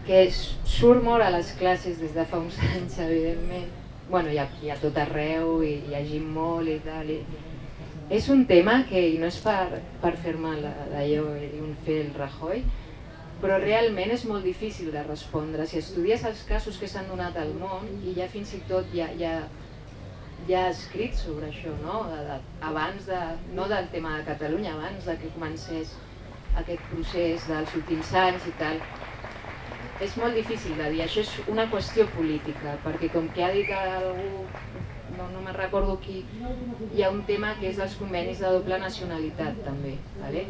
que surt molt a les classes des de fa uns anys, evidentment. Bueno, hi ha, hi ha tot arreu i llegim molt i tal. I... És un tema que, no és per, per fer-me d'allò i un fer el Rajoy, però realment és molt difícil de respondre. Si estudies els casos que s'han donat al món, i ja fins i tot hi ha, hi ha, escrit sobre això, no? Abans de, no del tema de Catalunya, abans de que comencés aquest procés dels últims anys i tal, és molt difícil de dir, això és una qüestió política, perquè com que ha dit algú, no, no me'n recordo qui, hi ha un tema que és els convenis de doble nacionalitat també. Vale?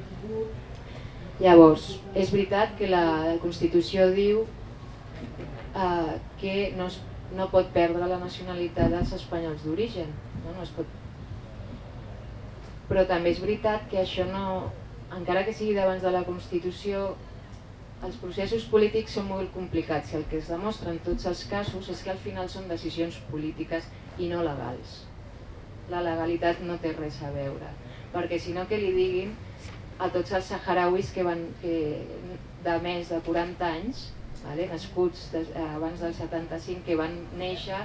Llavors, és veritat que la Constitució diu eh, que no, es, no pot perdre la nacionalitat dels espanyols d'origen, no? no es pot... però també és veritat que això no, encara que sigui d'abans de la Constitució, els processos polítics són molt complicats i el que es demostra en tots els casos és que al final són decisions polítiques i no legals. La legalitat no té res a veure, perquè si no que li diguin a tots els saharauis que van que, de més de 40 anys, vale, nascuts de, abans del 75, que van néixer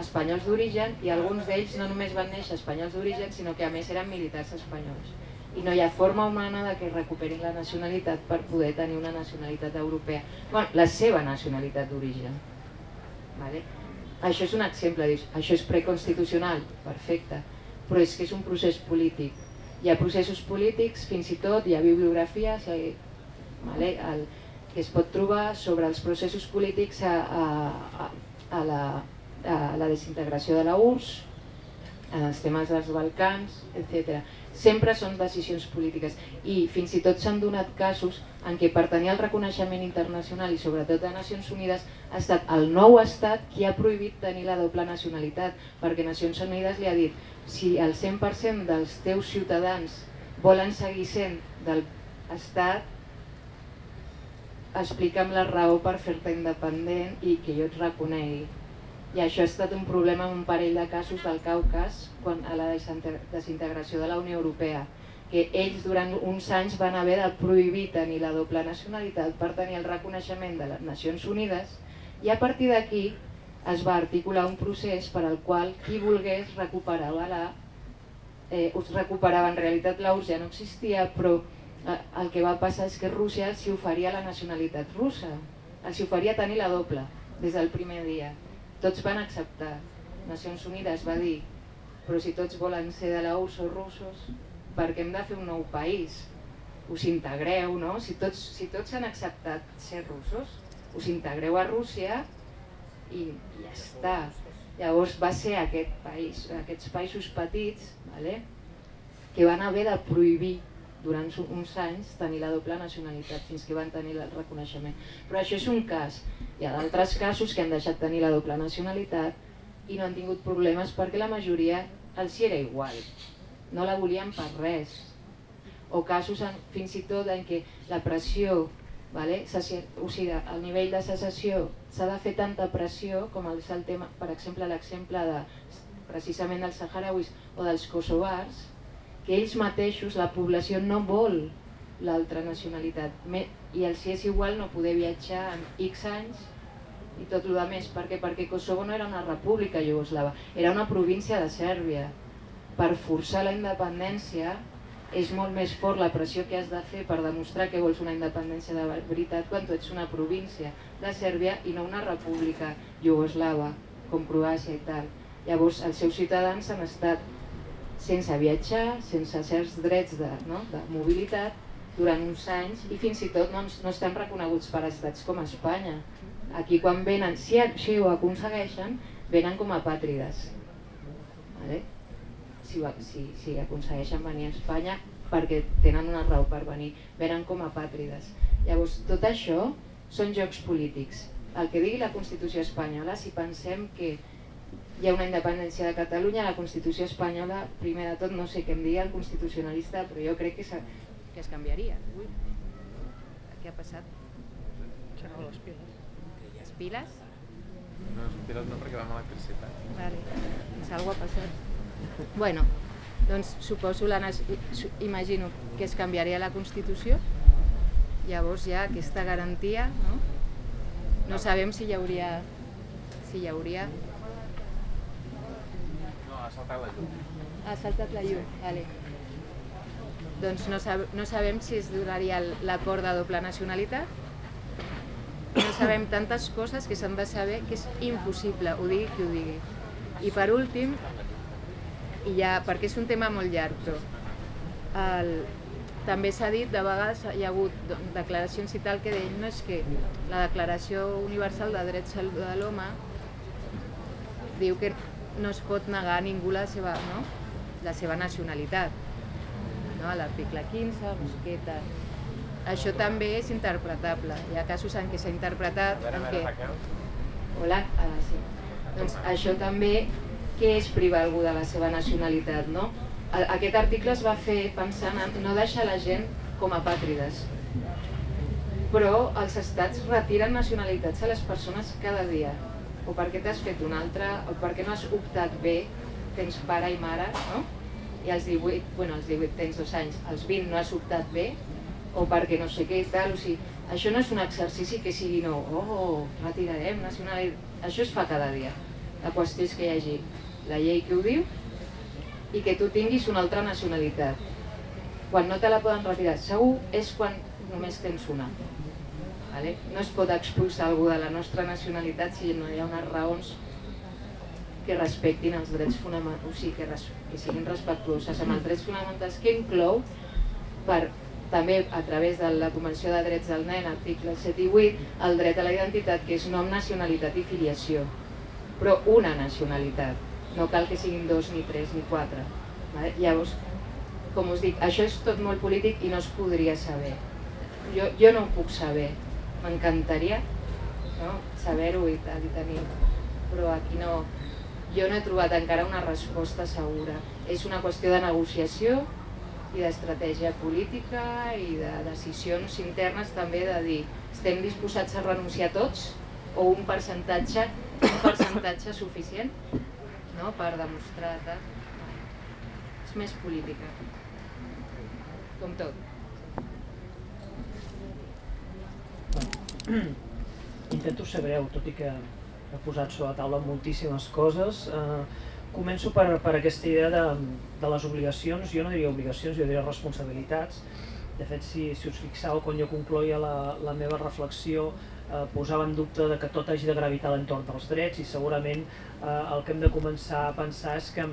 espanyols d'origen i alguns d'ells no només van néixer espanyols d'origen, sinó que a més eren militars espanyols i no hi ha forma humana de que recuperin la nacionalitat per poder tenir una nacionalitat europea, bueno, la seva nacionalitat d'origen. Vale? Això és un exemple, dius, això és preconstitucional, perfecte, però és que és un procés polític. Hi ha processos polítics, fins i tot hi ha bibliografies hi, vale? El, que es pot trobar sobre els processos polítics a, a, a, la, a la desintegració de la URSS, en els temes dels Balcans, etc sempre són decisions polítiques. I fins i tot s'han donat casos en què per tenir el reconeixement internacional i sobretot de Nacions Unides ha estat el nou estat qui ha prohibit tenir la doble nacionalitat perquè Nacions Unides li ha dit si el 100% dels teus ciutadans volen seguir sent del estat explica'm la raó per fer-te independent i que jo et reconegui. I això ha estat un problema en un parell de casos del Caucas quan, a la desintegració de la Unió Europea que ells durant uns anys van haver de prohibir tenir la doble nacionalitat per tenir el reconeixement de les Nacions Unides i a partir d'aquí es va articular un procés per al qual qui volgués recuperava la eh, recuperava en realitat la ja no existia però eh, el que va passar és que Rússia els oferia la nacionalitat russa els oferia tenir la doble des del primer dia. Tots van acceptar. Nacions Unides va dir però si tots volen ser de la URSS o russos, per què hem de fer un nou país? Us integreu, no? Si tots, si tots han acceptat ser russos, us integreu a Rússia i ja està. Llavors va ser aquest país, aquests països petits vale? que van haver de prohibir durant uns anys tenir la doble nacionalitat fins que van tenir el reconeixement. Però això és un cas. Hi ha d'altres casos que han deixat tenir la doble nacionalitat i no han tingut problemes perquè la majoria els hi era igual, no la volien per res. O casos en, fins i tot en què la pressió, vale? o sigui, al nivell de secessió s'ha de fer tanta pressió com el, el tema, per exemple l'exemple de precisament dels saharauis o dels kosovars, que ells mateixos, la població no vol l'altra nacionalitat i els hi és igual no poder viatjar en X anys i tot el més. Per què? Perquè Kosovo no era una república iugoslava, era una província de Sèrbia. Per forçar la independència és molt més fort la pressió que has de fer per demostrar que vols una independència de veritat quan tu ets una província de Sèrbia i no una república iugoslava com Croàcia i tal. Llavors els seus ciutadans han estat sense viatjar, sense certs drets de, no, de mobilitat durant uns anys i fins i tot no, no estan reconeguts per estats com Espanya Aquí quan venen, si, si ho aconsegueixen, venen com a pàtrides. Vale? Si, si, si aconsegueixen venir a Espanya perquè tenen una raó per venir, venen com a pàtrides. Llavors, tot això són jocs polítics. El que digui la Constitució espanyola, si pensem que hi ha una independència de Catalunya, la Constitució espanyola, primer de tot, no sé què em digui el constitucionalista, però jo crec que, que es canviaria. Ui, què ha passat? Xerrau les piles piles? No, les piles no perquè va amb electricitat. Vale, algo ha passat. Bueno, doncs suposo, la, imagino que es canviaria la Constitució, llavors ja aquesta garantia, no? No sabem si hi hauria... Si hi hauria... No, ha saltat la llum. Ha saltat la llum, vale. Doncs no, sab no sabem si es donaria l'acord de doble nacionalitat no sabem tantes coses que s'han de saber que és impossible, ho digui qui ho digui. I per últim, i ja, perquè és un tema molt llarg, però el, també s'ha dit, de vegades hi ha hagut declaracions i tal que deien no és que la Declaració Universal de Drets de l'Home diu que no es pot negar a ningú la seva, no? la seva nacionalitat. No? L'article 15, no sé què, tal això també és interpretable. Hi ha casos en què s'ha interpretat... A veure, en què... Hola, ah, sí. Doncs això també, què és privar algú de la seva nacionalitat, no? Aquest article es va fer pensant en no deixar la gent com a pàtrides, però els estats retiren nacionalitats a les persones cada dia, o perquè t'has fet una altra, o perquè no has optat bé, tens pare i mare, no? I als 18, bueno, als 18 tens dos anys, als 20 no has optat bé, o perquè no sé què tal, o sigui, això no és un exercici que sigui no, oh, retirarem nacional, això es fa cada dia. La qüestió és que hi hagi la llei que ho diu i que tu tinguis una altra nacionalitat. Quan no te la poden retirar, segur és quan només tens una. Vale? No es pot expulsar algú de la nostra nacionalitat si no hi ha unes raons que respectin els drets fonamentals, o sigui, que, res, que siguin respectuoses amb els drets fonamentals que inclou per també a través de la Convenció de Drets del Nen, articles 7 i 8, el dret a la identitat, que és nom, nacionalitat i filiació. Però una nacionalitat, no cal que siguin dos, ni tres, ni quatre. Vale? Llavors, com us dic, això és tot molt polític i no es podria saber. Jo, jo no ho puc saber, m'encantaria no? saber-ho i, i tenir, però aquí no, jo no he trobat encara una resposta segura. És una qüestió de negociació i d'estratègia política i de decisions internes també de dir estem disposats a renunciar tots o un percentatge, un percentatge suficient no? per demostrar que és més política com tot intento ser breu tot i que he posat sobre la taula moltíssimes coses. Eh, començo per, per aquesta idea de, de les obligacions, jo no diria obligacions, jo diria responsabilitats. De fet, si, si us fixeu, quan jo concloia la, la meva reflexió, eh, posava en dubte de que tot hagi de gravitar l'entorn dels drets i segurament eh, el que hem de començar a pensar és que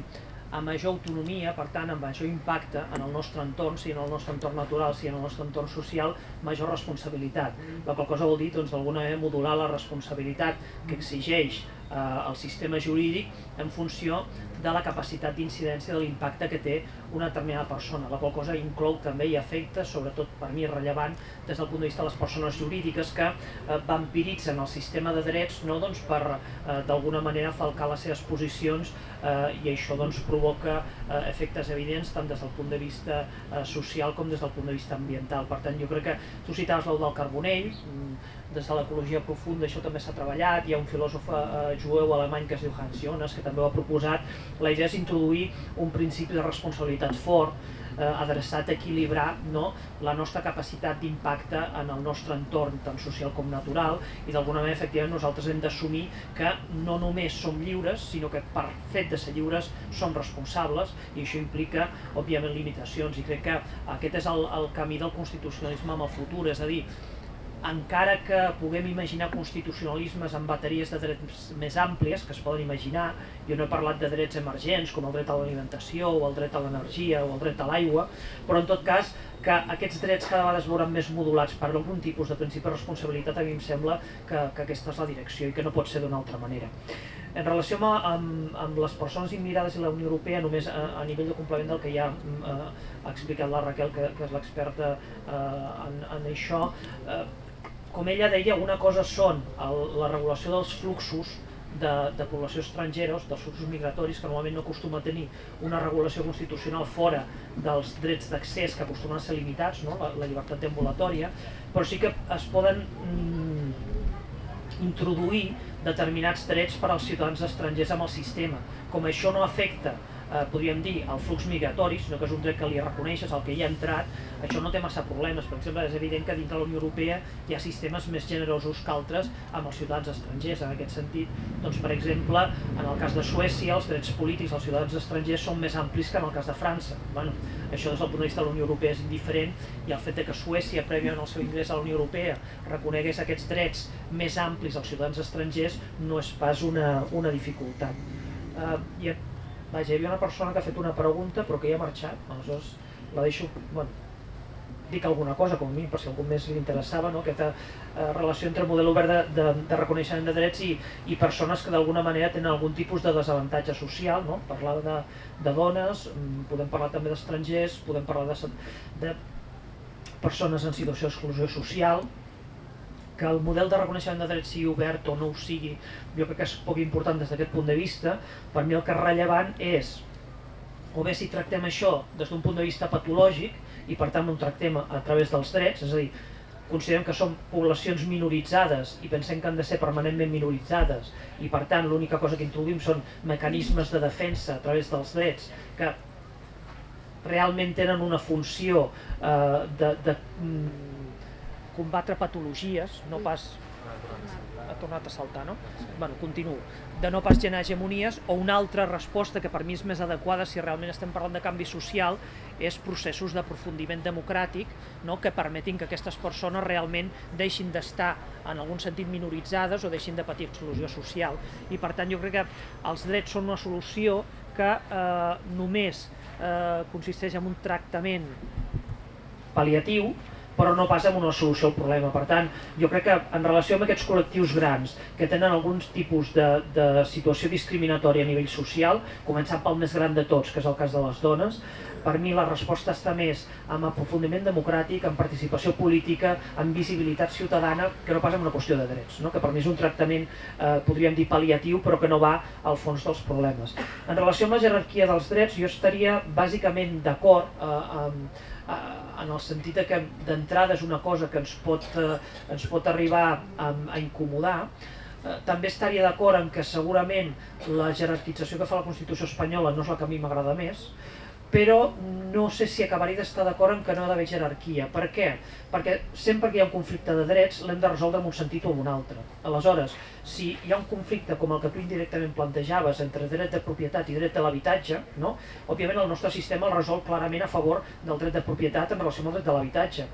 a major autonomia, per tant, amb major impacte en el nostre entorn, si en el nostre entorn natural, si en el nostre entorn social, major responsabilitat. La qual cosa vol dir, doncs, d'alguna manera, modular la responsabilitat que exigeix eh, el sistema jurídic en funció de la capacitat d'incidència de l'impacte que té una determinada persona, la qual cosa inclou també i afecta, sobretot per mi rellevant, des del punt de vista de les persones jurídiques que eh, vampiritzen el sistema de drets no, doncs, per eh, d'alguna manera falcar les seves posicions eh, i això doncs, provoca eh, efectes evidents tant des del punt de vista eh, social com des del punt de vista ambiental. Per tant, jo crec que tu citaves el del Carbonell, mm, des de l'ecologia profunda això també s'ha treballat, hi ha un filòsof eh, jueu alemany que es diu Hans Jonas que també ho ha proposat, la idea és introduir un principi de responsabilitat fort eh, adreçat a equilibrar no, la nostra capacitat d'impacte en el nostre entorn, tant social com natural, i d'alguna manera, efectivament, nosaltres hem d'assumir que no només som lliures, sinó que per fet de ser lliures som responsables, i això implica, òbviament, limitacions, i crec que aquest és el, el camí del constitucionalisme amb el futur, és a dir, encara que puguem imaginar constitucionalismes amb bateries de drets més àmplies, que es poden imaginar, jo no he parlat de drets emergents com el dret a l'alimentació o el dret a l'energia o el dret a l'aigua, però en tot cas que aquests drets cada vegada es veuran més modulats per algun tipus de principi de responsabilitat, a mi em sembla que, que aquesta és la direcció i que no pot ser d'una altra manera. En relació amb, amb, amb les persones immigrades i la Unió Europea, només a, a nivell de complement del que ja eh, ha explicat la Raquel, que, que és l'experta eh, en, en això, eh, com ella deia, una cosa són el, la regulació dels fluxos de, de població estrangera, dels fluxos migratoris, que normalment no acostuma a tenir una regulació constitucional fora dels drets d'accés que acostumen a ser limitats, no? la, la llibertat ambulatòria, però sí que es poden mm, introduir determinats drets per als ciutadans estrangers amb el sistema. Com això no afecta eh, podríem dir, el flux migratori, sinó que és un dret que li reconeixes, el que hi ha entrat, això no té massa problemes. Per exemple, és evident que dintre la Unió Europea hi ha sistemes més generosos que altres amb els ciutadans estrangers. En aquest sentit, doncs, per exemple, en el cas de Suècia, els drets polítics dels ciutadans estrangers són més amplis que en el cas de França. Bueno, això des del punt de vista de la Unió Europea és indiferent i el fet de que Suècia, prèviament al seu ingrés a la Unió Europea, reconegués aquests drets més amplis als ciutadans estrangers no és pas una, una dificultat. Uh, i Vaja, hi havia una persona que ha fet una pregunta però que ja ha marxat, aleshores la deixo, bueno, dic alguna cosa com a mi, per si algú més li interessava, no? aquesta eh, relació entre model obert de, de, de reconeixement de drets i, i persones que d'alguna manera tenen algun tipus de desavantatge social, no? parlar de, de dones, mm, podem parlar també d'estrangers, podem parlar de, de persones en situació d'exclusió social, que el model de reconeixement de drets sigui obert o no ho sigui, jo crec que és poc important des d'aquest punt de vista. Per mi el que és rellevant és, o bé si tractem això des d'un punt de vista patològic i per tant ho tractem a través dels drets, és a dir, considerem que són poblacions minoritzades i pensem que han de ser permanentment minoritzades i per tant l'única cosa que introduïm són mecanismes de defensa a través dels drets que realment tenen una funció eh, de, de, mm, combatre patologies, no pas ha tornat a saltar, no? Bueno, continuo. De no pas generar hegemonies o una altra resposta que per mi és més adequada si realment estem parlant de canvi social és processos d'aprofundiment democràtic no? que permetin que aquestes persones realment deixin d'estar en algun sentit minoritzades o deixin de patir exclusió social. I per tant jo crec que els drets són una solució que eh, només eh, consisteix en un tractament pal·liatiu però no pas amb una solució al problema. Per tant, jo crec que en relació amb aquests col·lectius grans que tenen alguns tipus de, de situació discriminatòria a nivell social, començant pel més gran de tots, que és el cas de les dones, per mi la resposta està més amb aprofundiment democràtic, en participació política, en visibilitat ciutadana, que no pas en una qüestió de drets, no? que per mi és un tractament, eh, podríem dir, pal·liatiu, però que no va al fons dels problemes. En relació amb la jerarquia dels drets, jo estaria bàsicament d'acord eh, amb, Eh, en el sentit que d'entrada és una cosa que ens pot, eh, ens pot arribar a, a incomodar, eh, també estaria d'acord en que segurament la jerarquització que fa la Constitució espanyola no és la que a mi m'agrada més, però no sé si acabaré d'estar d'acord en que no ha d'haver jerarquia. Per què? Perquè sempre que hi ha un conflicte de drets l'hem de resoldre en un sentit o en un altre. Aleshores, si hi ha un conflicte com el que tu indirectament plantejaves entre dret de propietat i dret de l'habitatge, no? òbviament el nostre sistema el resol clarament a favor del dret de propietat en relació amb el dret de l'habitatge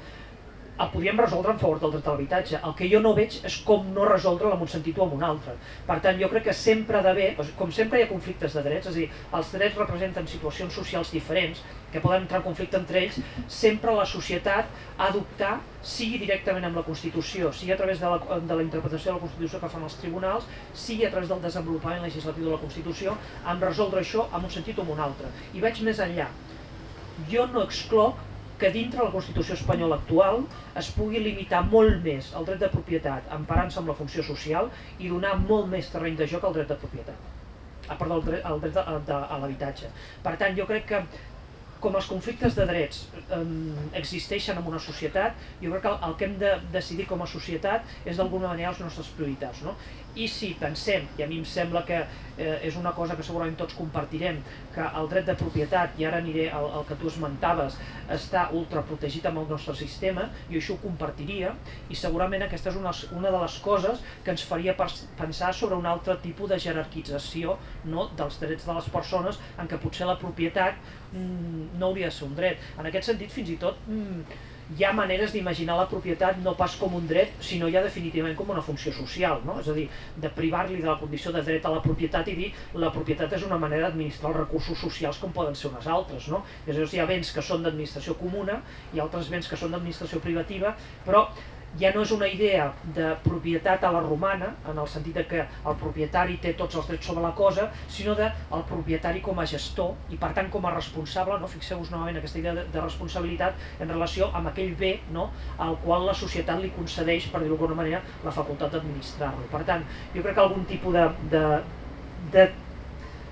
el podíem resoldre en favor del dret a l'habitatge. El que jo no veig és com no resoldre-la en un sentit o en un altre. Per tant, jo crec que sempre ha d'haver, com sempre hi ha conflictes de drets, és a dir, els drets representen situacions socials diferents que poden entrar en conflicte entre ells, sempre la societat ha d'optar, sigui directament amb la Constitució, sigui a través de la, de la interpretació de la Constitució que fan els tribunals, sigui a través del desenvolupament legislatiu de la Constitució, en resoldre això en un sentit o en un altre. I vaig més enllà. Jo no excloc que dintre la Constitució espanyola actual es pugui limitar molt més el dret de propietat emparant-se amb la funció social i donar molt més terreny de joc al dret de propietat. Ah, perdó, el dret, el dret a, a, a l'habitatge. Per tant, jo crec que com els conflictes de drets eh, existeixen en una societat, jo crec que el, el que hem de decidir com a societat és d'alguna manera les nostres prioritats. No? I si pensem, i a mi em sembla que eh, és una cosa que segurament tots compartirem, que el dret de propietat, i ara aniré al, al que tu esmentaves, està ultraprotegit amb el nostre sistema, i això ho compartiria, i segurament aquesta és una, una de les coses que ens faria pensar sobre un altre tipus de jerarquització no, dels drets de les persones, en què potser la propietat mm, no hauria de ser un dret. En aquest sentit, fins i tot, mm, hi ha maneres d'imaginar la propietat no pas com un dret, sinó ja definitivament com una funció social, no? és a dir, de privar-li de la condició de dret a la propietat i dir la propietat és una manera d'administrar els recursos socials com poden ser unes altres. No? Llavors hi ha béns que són d'administració comuna i altres béns que són d'administració privativa, però ja no és una idea de propietat a la romana, en el sentit de que el propietari té tots els drets sobre la cosa, sinó de el propietari com a gestor i per tant com a responsable, no? fixeu-vos novament aquesta idea de, de responsabilitat en relació amb aquell bé no? al qual la societat li concedeix, per dir-ho d'alguna manera, la facultat d'administrar-lo. Per tant, jo crec que algun tipus de, de, de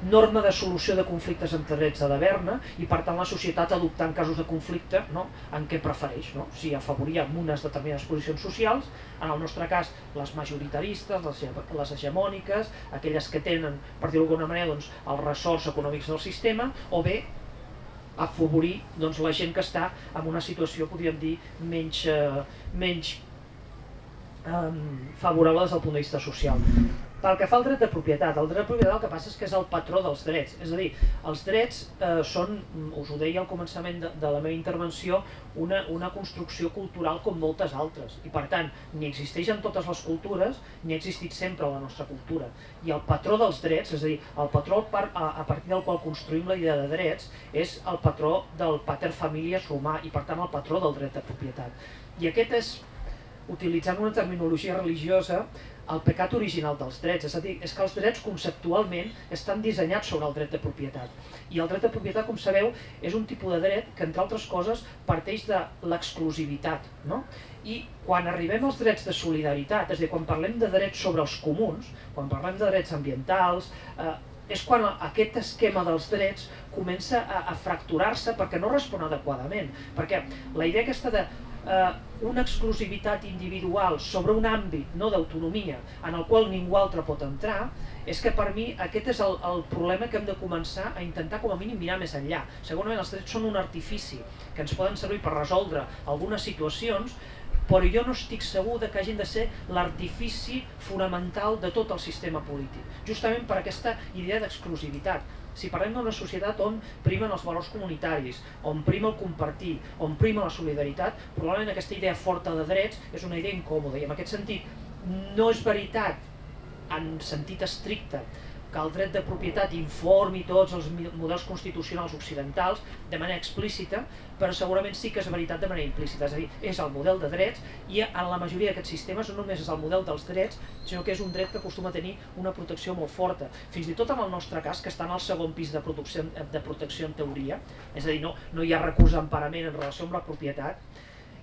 norma de solució de conflictes entre drets ha d'haver-ne i per tant la societat adoptar en casos de conflicte no, en què prefereix, no? si afavoria unes determinades posicions socials, en el nostre cas les majoritaristes, les, les hegemòniques, aquelles que tenen, per dir-ho d'alguna manera, doncs, els ressorts econòmics del sistema, o bé afavorir doncs, la gent que està en una situació, podríem dir, menys, eh, menys eh, favorable des del punt de vista social. Pel que fa al dret de propietat, el dret de propietat el que passa és que és el patró dels drets, és a dir, els drets eh, són, us ho deia al començament de, de la meva intervenció, una, una construcció cultural com moltes altres, i per tant, ni existeix en totes les cultures, ni ha existit sempre la nostra cultura. I el patró dels drets, és a dir, el patró a, a partir del qual construïm la idea de drets, és el patró del pater familias romà, i per tant el patró del dret de propietat. I aquest és, utilitzant una terminologia religiosa, el pecat original dels drets, és a dir, és que els drets conceptualment estan dissenyats sobre el dret de propietat. I el dret de propietat, com sabeu, és un tipus de dret que, entre altres coses, parteix de l'exclusivitat. No? I quan arribem als drets de solidaritat, és a dir, quan parlem de drets sobre els comuns, quan parlem de drets ambientals, eh, és quan aquest esquema dels drets comença a, a fracturar-se perquè no respon adequadament. Perquè la idea aquesta de eh, una exclusivitat individual sobre un àmbit no d'autonomia en el qual ningú altre pot entrar, és que per mi aquest és el, el problema que hem de començar a intentar com a mínim mirar més enllà. Segurament els drets són un artifici que ens poden servir per resoldre algunes situacions, però jo no estic segur de que hagin de ser l'artifici fonamental de tot el sistema polític, justament per aquesta idea d'exclusivitat. Si parlem d'una societat on primen els valors comunitaris, on prima el compartir, on prima la solidaritat, probablement aquesta idea forta de drets és una idea incòmoda. I en aquest sentit no és veritat en sentit estricte que el dret de propietat informi tots els models constitucionals occidentals de manera explícita, però segurament sí que és veritat de manera implícita, és a dir, és el model de drets i en la majoria d'aquests sistemes no només és el model dels drets, sinó que és un dret que acostuma a tenir una protecció molt forta, fins i tot en el nostre cas, que està en el segon pis de protecció, de protecció en teoria, és a dir, no, no hi ha recurs d'emparament en relació amb la propietat,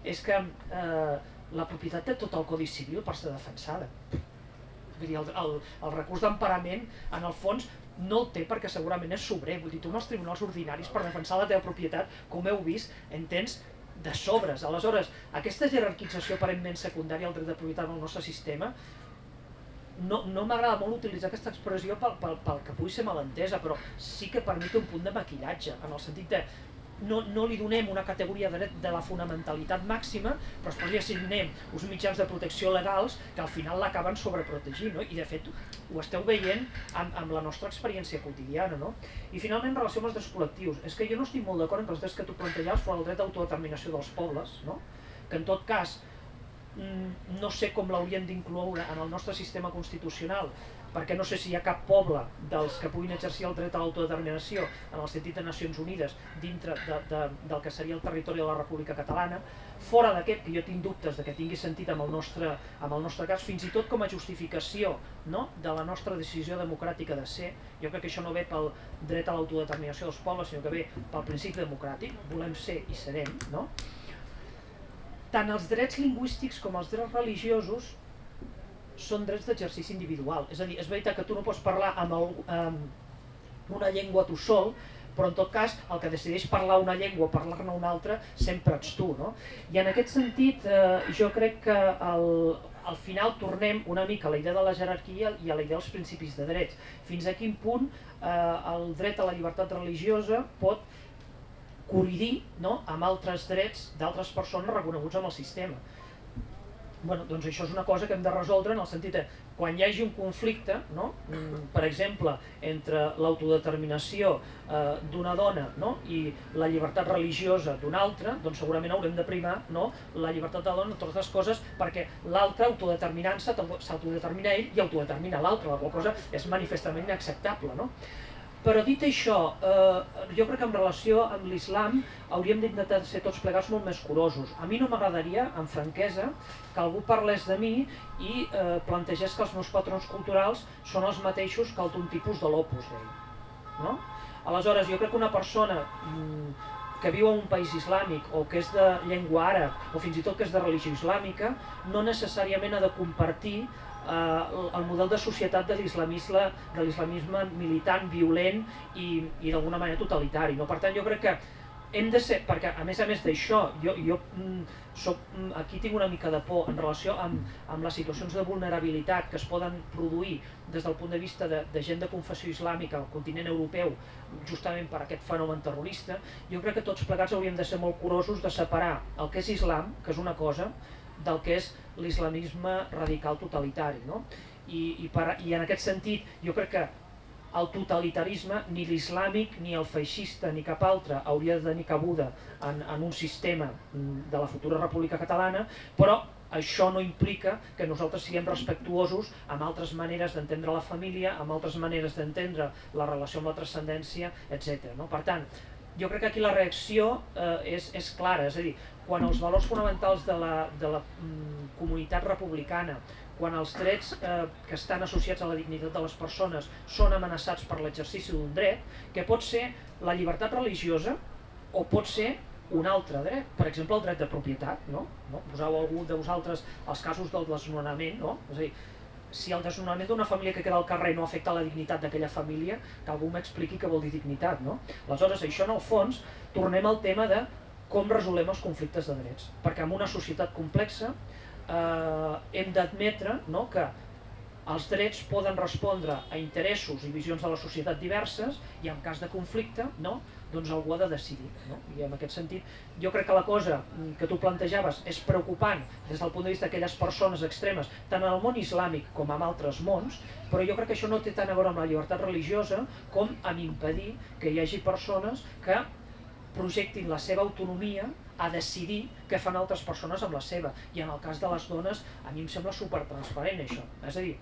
és que eh, la propietat té tot el Codi Civil per ser defensada Dir, el, el, el recurs d'emparament, en el fons, no el té perquè segurament és sobrer. Vull dir, tu amb els tribunals ordinaris per defensar la teva propietat, com heu vist, en tens de sobres. Aleshores, aquesta jerarquització aparentment secundària al dret de propietat en el nostre sistema no, no m'agrada molt utilitzar aquesta expressió pel, pel, pel que pugui ser malentesa, però sí que per mi té un punt de maquillatge, en el sentit de no, no li donem una categoria de dret de la fonamentalitat màxima, però després li assignem uns mitjans de protecció legals que al final l'acaben sobreprotegint, no? i de fet ho esteu veient amb, amb la nostra experiència quotidiana. No? I finalment en relació amb els drets col·lectius, és que jo no estic molt d'acord amb els drets que tu plantejaves fora el dret d'autodeterminació dels pobles, no? que en tot cas mm, no sé com l'haurien d'incloure en el nostre sistema constitucional, perquè no sé si hi ha cap poble dels que puguin exercir el dret a l'autodeterminació en el sentit de Nacions Unides dintre de, de, del que seria el territori de la República Catalana, fora d'aquest, que jo tinc dubtes de que tingui sentit amb el nostre, amb el nostre cas, fins i tot com a justificació no? de la nostra decisió democràtica de ser, jo crec que això no ve pel dret a l'autodeterminació dels pobles, sinó que ve pel principi democràtic, volem ser i serem, no? Tant els drets lingüístics com els drets religiosos són drets d'exercici individual. És a dir, és veritat que tu no pots parlar amb, el, amb una llengua tu sol, però en tot cas el que decideix parlar una llengua o parlar-ne una altra sempre ets tu. No? I en aquest sentit eh, jo crec que el, al final tornem una mica a la idea de la jerarquia i a la idea dels principis de drets. Fins a quin punt eh, el dret a la llibertat religiosa pot col·lidir no, amb altres drets d'altres persones reconeguts amb el sistema bueno, doncs això és una cosa que hem de resoldre en el sentit de quan hi hagi un conflicte, no? Mm, per exemple, entre l'autodeterminació eh, d'una dona no? i la llibertat religiosa d'una altra, doncs segurament haurem de primar no? la llibertat de la dona, totes les coses, perquè l'altre autodeterminant-se s'autodetermina ell i autodetermina l'altre, la qual cosa és manifestament inacceptable. No? Però dit això, eh, jo crec que en relació amb l'islam hauríem d'intentar ser tots plegats molt més curosos. A mi no m'agradaria, amb franquesa, que algú parlés de mi i eh, plantegés que els meus patrons culturals són els mateixos que algun tipus de l'Opus Dei. No? Aleshores, jo crec que una persona mm, que viu en un país islàmic o que és de llengua àrab o fins i tot que és de religió islàmica no necessàriament ha de compartir eh, el model de societat de l'islamisme de l'islamisme militant, violent i, i d'alguna manera totalitari. No? Per tant, jo crec que hem de ser, perquè a més a més d'això, jo, jo mm, soc, mm, aquí tinc una mica de por en relació amb, amb les situacions de vulnerabilitat que es poden produir des del punt de vista de, de gent de confessió islàmica al continent europeu justament per aquest fenomen terrorista, jo crec que tots plegats hauríem de ser molt curosos de separar el que és islam, que és una cosa, del que és l'islamisme radical totalitari. No? I, i, per, I en aquest sentit jo crec que el totalitarisme, ni l'islàmic, ni el feixista, ni cap altre hauria de tenir cabuda en, en un sistema de la futura República Catalana, però això no implica que nosaltres siguem respectuosos amb altres maneres d'entendre la família, amb altres maneres d'entendre la relació amb la transcendència, etc. No? Per tant, jo crec que aquí la reacció eh, és, és clara, és a dir, quan els valors fonamentals de la, de la mm, comunitat republicana, quan els drets eh, que estan associats a la dignitat de les persones són amenaçats per l'exercici d'un dret, que pot ser la llibertat religiosa o pot ser un altre dret, per exemple el dret de propietat, no? no? Poseu algú de vosaltres els casos del desnonament, no? És a dir, si el desnonament d'una família que queda al carrer no afecta la dignitat d'aquella família, que algú m'expliqui què vol dir dignitat, no? Aleshores, això en el fons, tornem al tema de com resolem els conflictes de drets. Perquè en una societat complexa eh, hem d'admetre no, que els drets poden respondre a interessos i visions de la societat diverses i en cas de conflicte no, doncs algú ha de decidir. No? I en aquest sentit jo crec que la cosa que tu plantejaves és preocupant des del punt de vista d'aquelles persones extremes, tant en el món islàmic com en altres mons, però jo crec que això no té tant a veure amb la llibertat religiosa com amb impedir que hi hagi persones que projectin la seva autonomia a decidir què fan altres persones amb la seva. I en el cas de les dones, a mi em sembla supertransparent això. És a dir,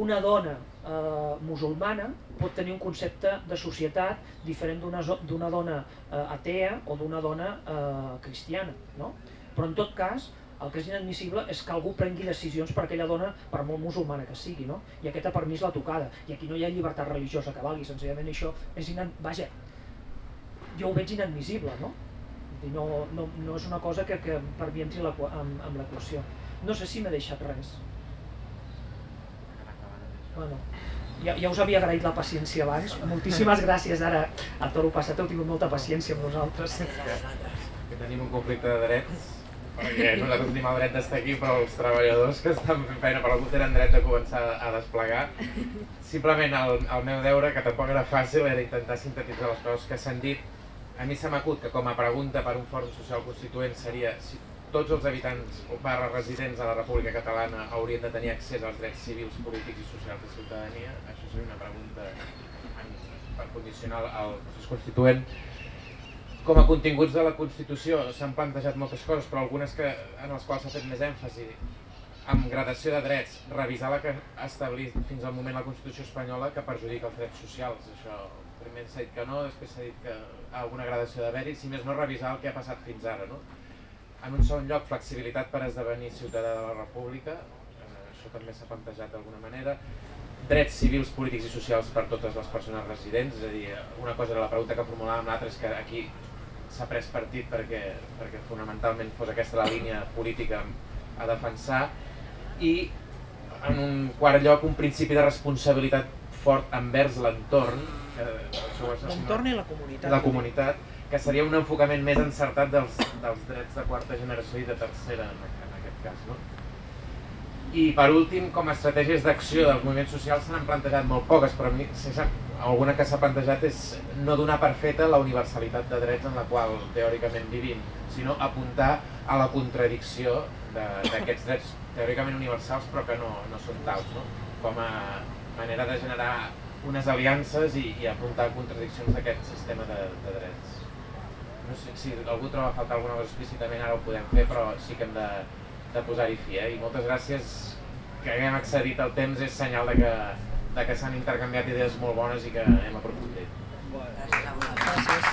una dona eh, musulmana pot tenir un concepte de societat diferent d'una dona eh, atea o d'una dona eh, cristiana. No? Però en tot cas, el que és inadmissible és que algú prengui decisions per aquella dona, per molt musulmana que sigui, no? I aquesta per mi és la tocada. I aquí no hi ha llibertat religiosa que valgui, senzillament això és inan... Vaja, jo ho veig inadmissible, no? No, no, no és una cosa que, que per mi entri la, amb, amb l'equació. No sé si m'he deixat res. Bueno, ja, ja us havia agraït la paciència abans. Moltíssimes gràcies ara a Toro Passat, heu tingut molta paciència amb nosaltres. Que, que tenim un conflicte de drets perquè nosaltres tenim el dret d'estar aquí, però els treballadors que estan fent feina per algú tenen dret de començar a desplegar. Simplement el, el meu deure, que tampoc era fàcil, era intentar sintetitzar les coses que s'han dit. A mi se m'acut que com a pregunta per un fòrum social constituent seria si tots els habitants o barra residents de la República Catalana haurien de tenir accés als drets civils, polítics i socials de ciutadania. Això seria una pregunta per condicionar el procés constituent com a continguts de la Constitució s'han plantejat moltes coses, però algunes que, en les quals s'ha fet més èmfasi amb gradació de drets, revisar la que ha establit fins al moment la Constitució espanyola que perjudica els drets socials. Això primer s'ha dit que no, després s'ha dit que alguna gradació d'haver-hi, si més no revisar el que ha passat fins ara. No? En un segon lloc, flexibilitat per esdevenir ciutadà de la República, eh, això també s'ha plantejat d'alguna manera, drets civils, polítics i socials per totes les persones residents, és a dir, una cosa era la pregunta que formulàvem, l'altra és que aquí s'ha pres partit perquè, perquè fonamentalment fos aquesta la línia política a defensar i en un quart lloc un principi de responsabilitat fort envers l'entorn l'entorn i la comunitat la comunitat que seria un enfocament més encertat dels, dels drets de quarta generació i de tercera en, en aquest cas no? i per últim com a estratègies d'acció dels moviments socials se n'han plantejat molt poques però mi si alguna que s'ha plantejat és no donar per feta la universalitat de drets en la qual teòricament vivim, sinó apuntar a la contradicció d'aquests drets teòricament universals però que no, no són tals, no? com a manera de generar unes aliances i, i apuntar contradiccions d'aquest sistema de, de drets. No sé si algú troba a faltar alguna cosa explícitament, ara ho podem fer, però sí que hem de, de posar-hi fi. Eh? I moltes gràcies que haguem accedit al temps és senyal de que de que s'han intercanviat idees molt bones i que hem aprofundit. Gràcies. Bueno.